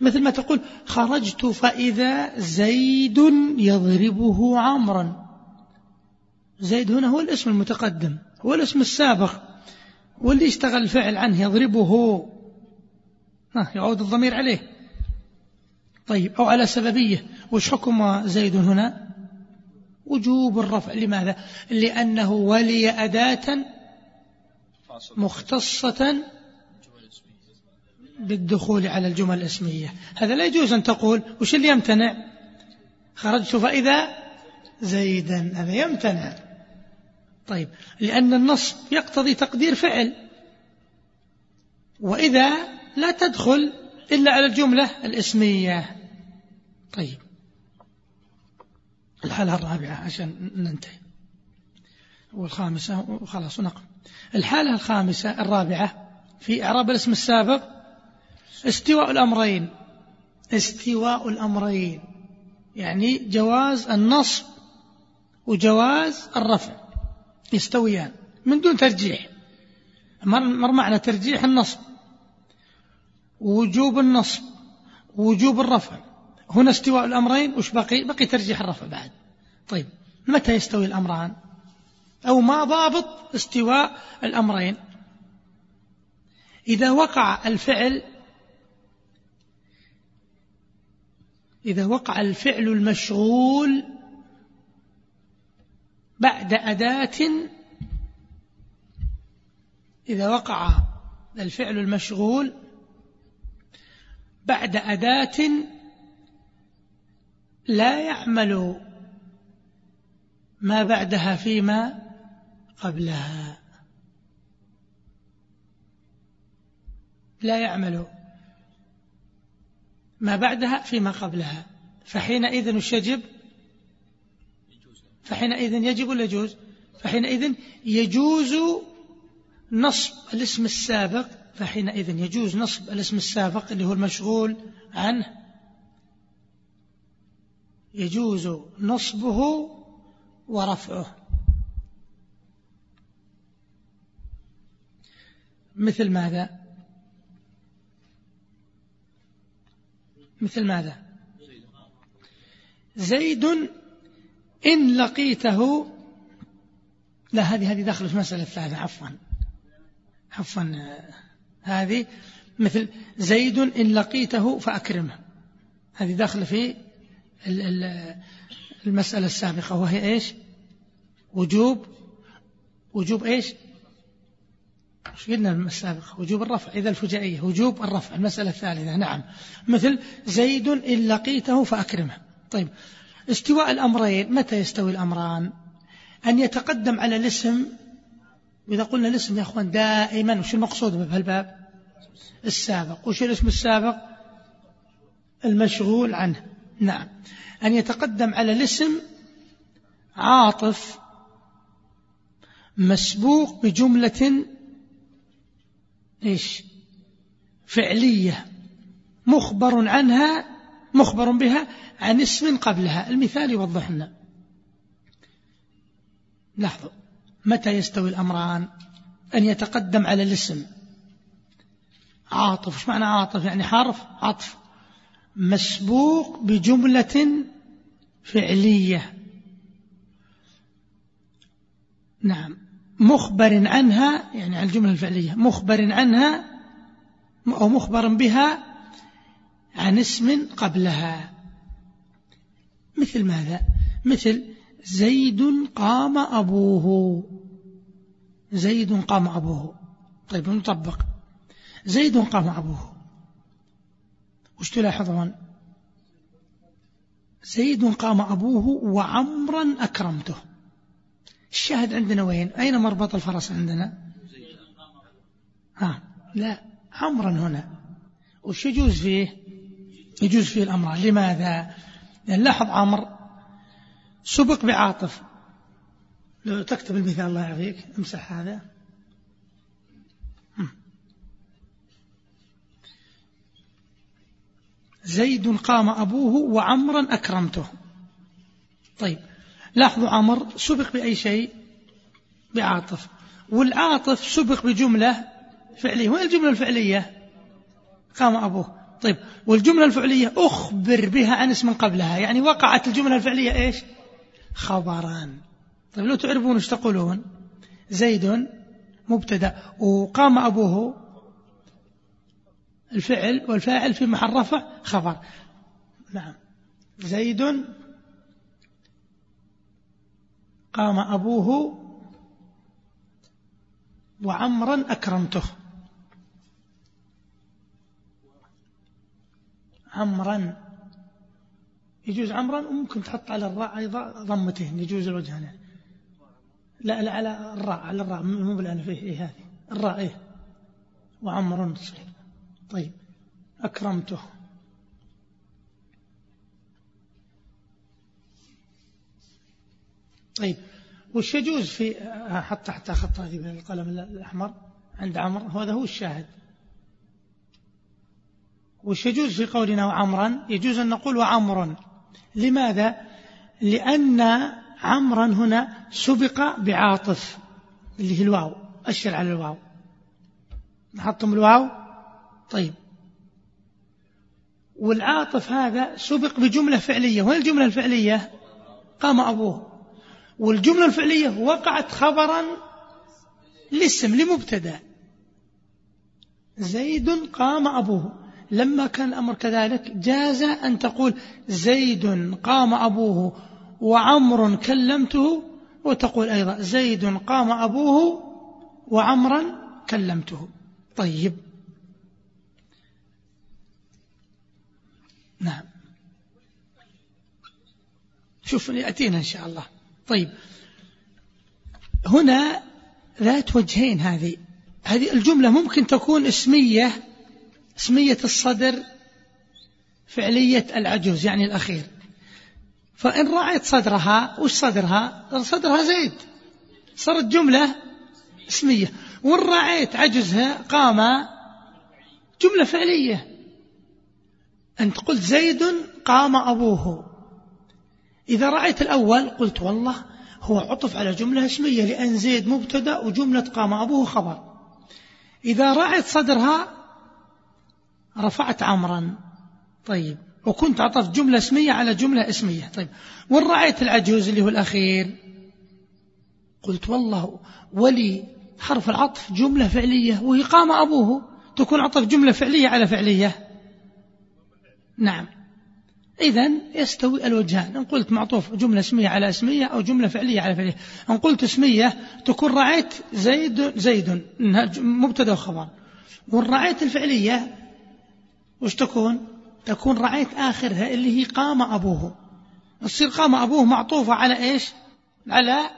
A: مثل ما تقول خرجت فإذا زيد يضربه عمرا. زيد هنا هو الاسم المتقدم. هو الاسم السابق واللي يشتغل الفعل عنه يضربه. يعود الضمير عليه. طيب أو على سببية. وش حكم زيد هنا؟ وجوب الرفع. لماذا؟ لأنه ولي أداة مختصة بالدخول على الجمل الاسمية. هذا لا يجوز أن تقول. وش اللي يمتنع؟ خرجت فإذا زيدا. هذا يمتنع. طيب لأن النصب يقتضي تقدير فعل. وإذا لا تدخل إلا على الجملة الإسمية. طيب. الحالة الرابعة عشان ننتهي. والخامسة وخلاص ونقم الحالة الخامسة الرابعة في إعراب الاسم السابق استواء الأمرين. استواء الأمرين. يعني جواز النصب وجواز الرفع. يستويان من دون ترجيح. مر معنا ترجيح النصب وجوب النصب وجوب الرفع. هنا استواء الأمرين وش بقي؟ بقي ترجيح الرفع بعد. طيب متى يستوي الأمران؟ أو ما ضابط استواء الأمرين؟ إذا وقع الفعل إذا وقع الفعل المشغول بعد أداة إذا وقع الفعل المشغول بعد أداة لا يعمل ما بعدها فيما قبلها. لا يعمل ما بعدها فيما قبلها. فحينئذ يجب فحينئذ يجب ولا يجوز؟ فحينئذ يجوز نصب الاسم السابق فحينئذ يجوز نصب الاسم السابق اللي هو المشغول عنه. يجوز نصبه ورفعه. مثل ماذا؟ مثل ماذا؟ زيد إن لقيته لا هذه هذه داخل في المسألة الثالثة عفوا. عفوا هذه مثل زيد إن لقيته فأكرمه. هذه داخل في المسألة السابقة وهي إيش؟ وجوب وجوب إيش؟ إيش قلنا السابقة؟ وجوب الرفع إذا الفجائية وجوب الرفع المسألة الثالثة نعم. مثل زيد إن لقيته فأكرمه. طيب استواء الأمرين متى يستوي الأمران؟ أن يتقدم على الاسم. وإذا قلنا الاسم يا أخوان دائما وش المقصود بهالباب السابق. وش الاسم السابق؟ المشغول عنه. نعم. أن يتقدم على الاسم عاطف مسبوق بجملة إيش؟ فعلية مخبر عنها مخبر بها عن اسم قبلها المثال يوضح لنا لاحظوا متى يستوي الأمران؟ أن يتقدم على الاسم. عاطف إيش معنى عاطف؟ يعني حرف عطف. مسبوق بجملة فعلية. نعم. مخبر عنها يعني عن الجملة الفعلية مخبر عنها أو مخبر بها عن اسم قبلها. مثل ماذا؟ مثل زيد قام أبوه. زيد قام أبوه. طيب نطبق زيد قام أبوه. وش تلاحظون زيد قام أبوه وعمرا أكرمته. الشاهد عندنا وين؟ أين مربط الفرس عندنا؟ ها لا عمرا هنا. وش يجوز فيه؟ يجوز فيه الأمر. لماذا؟ لأن لاحظ عمر سبق بعاطف. لو تكتب المثال الله يعافيك امسح هذا. زيد قام أبوه وعمرا أكرمته. طيب لاحظوا عمر سبق بأي شيء؟ بعاطف. والعاطف سبق بجملة فعلية. وين الجملة الفعلية؟ قام أبوه. طيب والجملة الفعلية أخبر بها عن اسم قبلها. يعني وقعت الجملة الفعلية إيش؟ خبران طيب لو تعرفون إيش تقولون؟ زيد مبتدأ. وقام أبوه. الفعل والفاعل في محل رفع خبر. نعم. زيد قام أبوه وعمرا أكرمته. عمرا. يجوز عمرا وممكن تحط على الراء أيضا ضمتين يجوز الوجهان. لا لا على الراء على الراء مو بالألف إيه, إيه هذه. الراء إيه. وعمر صحيح. طيب. أكرمته. طيب. وش يجوز في حتى حتى خط هذه بالقلم الأحمر عند عمر؟ هذا هو الشاهد. وش يجوز في قولنا وعمرا يجوز أن نقول وعمر لماذا؟ لأن عمرا هنا سبق بعاطف اللي هي الواو أشر على الواو. نحطم الواو؟ طيب. والعاطف هذا سبق بجملة فعلية. وين الجملة الفعلية؟ قام أبوه. والجملة الفعلية وقعت خبرا لاسم لمبتدأ. زيد قام أبوه. لما كان الأمر كذلك جاز أن تقول زيد قام أبوه وعمر كلمته وتقول أيضا زيد قام أبوه وعمرا كلمته. طيب. نعم. شوف يأتينا إن شاء الله. طيب. هنا ذات وجهين هذه. هذه الجملة ممكن تكون اسمية اسمية الصدر فعلية العجوز يعني الأخير. فإن رأيت صدرها وش صدرها؟ صدرها زيد. صارت جملة اسمية. وإن رأيت عجزها قام جملة فعلية. أنت قلت زيد قام أبوه. إذا رأيت الأول قلت والله هو عطف على جملة اسمية لأن زيد مبتدأ وجملة قام أبوه خبر. إذا رأيت صدرها رفعت عمرا. طيب. وكنت عطفت جملة اسمية على جملة اسمية. طيب. وإن رأيت العجوز اللي هو الأخير؟ قلت والله ولي حرف العطف جملة فعلية وهي قام أبوه. تكون عطف جملة فعلية على فعلية. نعم. إذا يستوي الوجهان. إن قلت معطوف جملة اسمية على اسمية أو جملة فعلية على فعلية. إن قلت اسمية تكون رأيت زيد زيد. مبتدا وخبر. وإن رأيت الفعلية وش تكون؟ تكون رأيت آخرها اللي هي قام أبوه. تصير قام أبوه معطوفة على إيش؟ على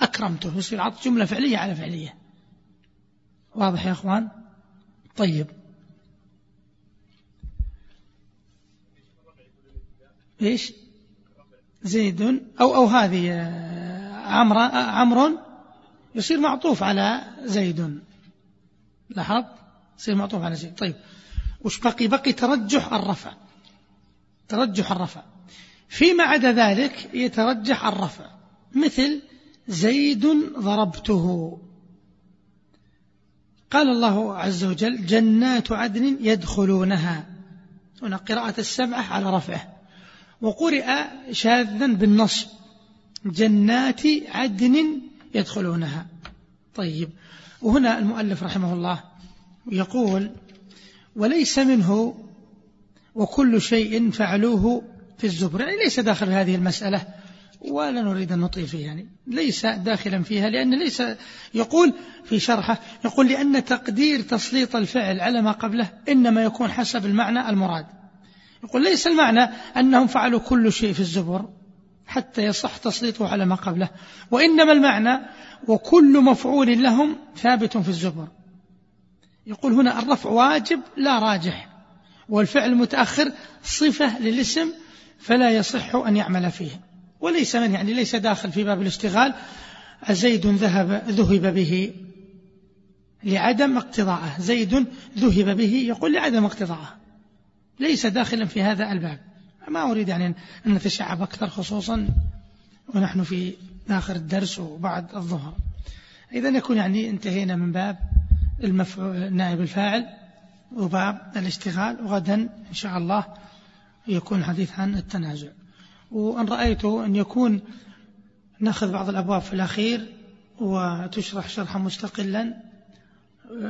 A: أكرمته. يصير عطف جملة فعلية على فعلية. واضح يا أخوان؟ طيب. إيش؟ زيد أو أو هذه عمر عمر يصير معطوف على زيد. لاحظ يصير معطوف على زيد. طيب. وش بقي بقي ترجح الرفع. ترجح الرفع. فيما عدا ذلك يترجح الرفع. مثل زيد ضربته. قال الله عز وجل جنات عدن يدخلونها. هنا قراءة السبعة على رفعه. وقرئ شاذا بالنصب. جنات عدن يدخلونها. طيب. وهنا المؤلف رحمه الله يقول وليس منه وكل شيء فعلوه في الزبر. يعني ليس داخل هذه المسألة ولا نريد أن نطيل فيها. يعني ليس داخلا فيها لأن ليس يقول في شرحه يقول لأن تقدير تسليط الفعل على ما قبله إنما يكون حسب المعنى المراد. يقول ليس المعنى أنهم فعلوا كل شيء في الزبر حتى يصح تسليطه على ما قبله وإنما المعنى وكل مفعول لهم ثابت في الزبر. يقول هنا الرفع واجب لا راجح والفعل المتأخر صفة للاسم فلا يصح أن يعمل فيه. وليس من يعني ليس داخل في باب الاشتغال. زيد ذهب ذهب به لعدم اقتضاءه. زيد ذهب به يقول لعدم اقتضاءه. ليس داخلا في هذا الباب. ما أريد يعني أن نتشعب أكثر خصوصا ونحن في آخر الدرس وبعد الظهر. إذا يكون يعني انتهينا من باب نائب الفاعل وباب الاشتغال وغدا إن شاء الله يكون الحديث عن التنازع. وأن رأيته أن يكون نأخذ بعض الأبواب في الأخير وتشرح شرحا مستقلا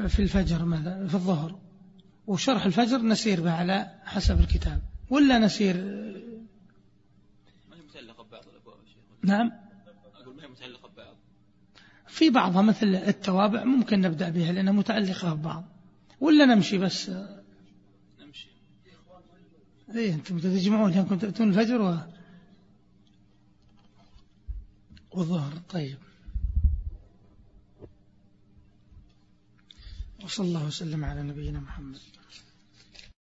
A: في الفجر مثلا في الظهر. وشرح الفجر نسير به على حسب الكتاب. ولا نسير
B: ما هي متعلقة ببعض الأبواب
A: نعم
B: أقول ما هي متعلقة ببعض
A: في بعضها مثل التوابع ممكن نبدأ بها لأنها متعلقة ببعض. ولا نمشي بس؟
B: نمشي
A: إيه أنتم تجمعون يمكن تأتون الفجر و... والظهر. طيب. وصلى الله وسلم على نبينا محمد.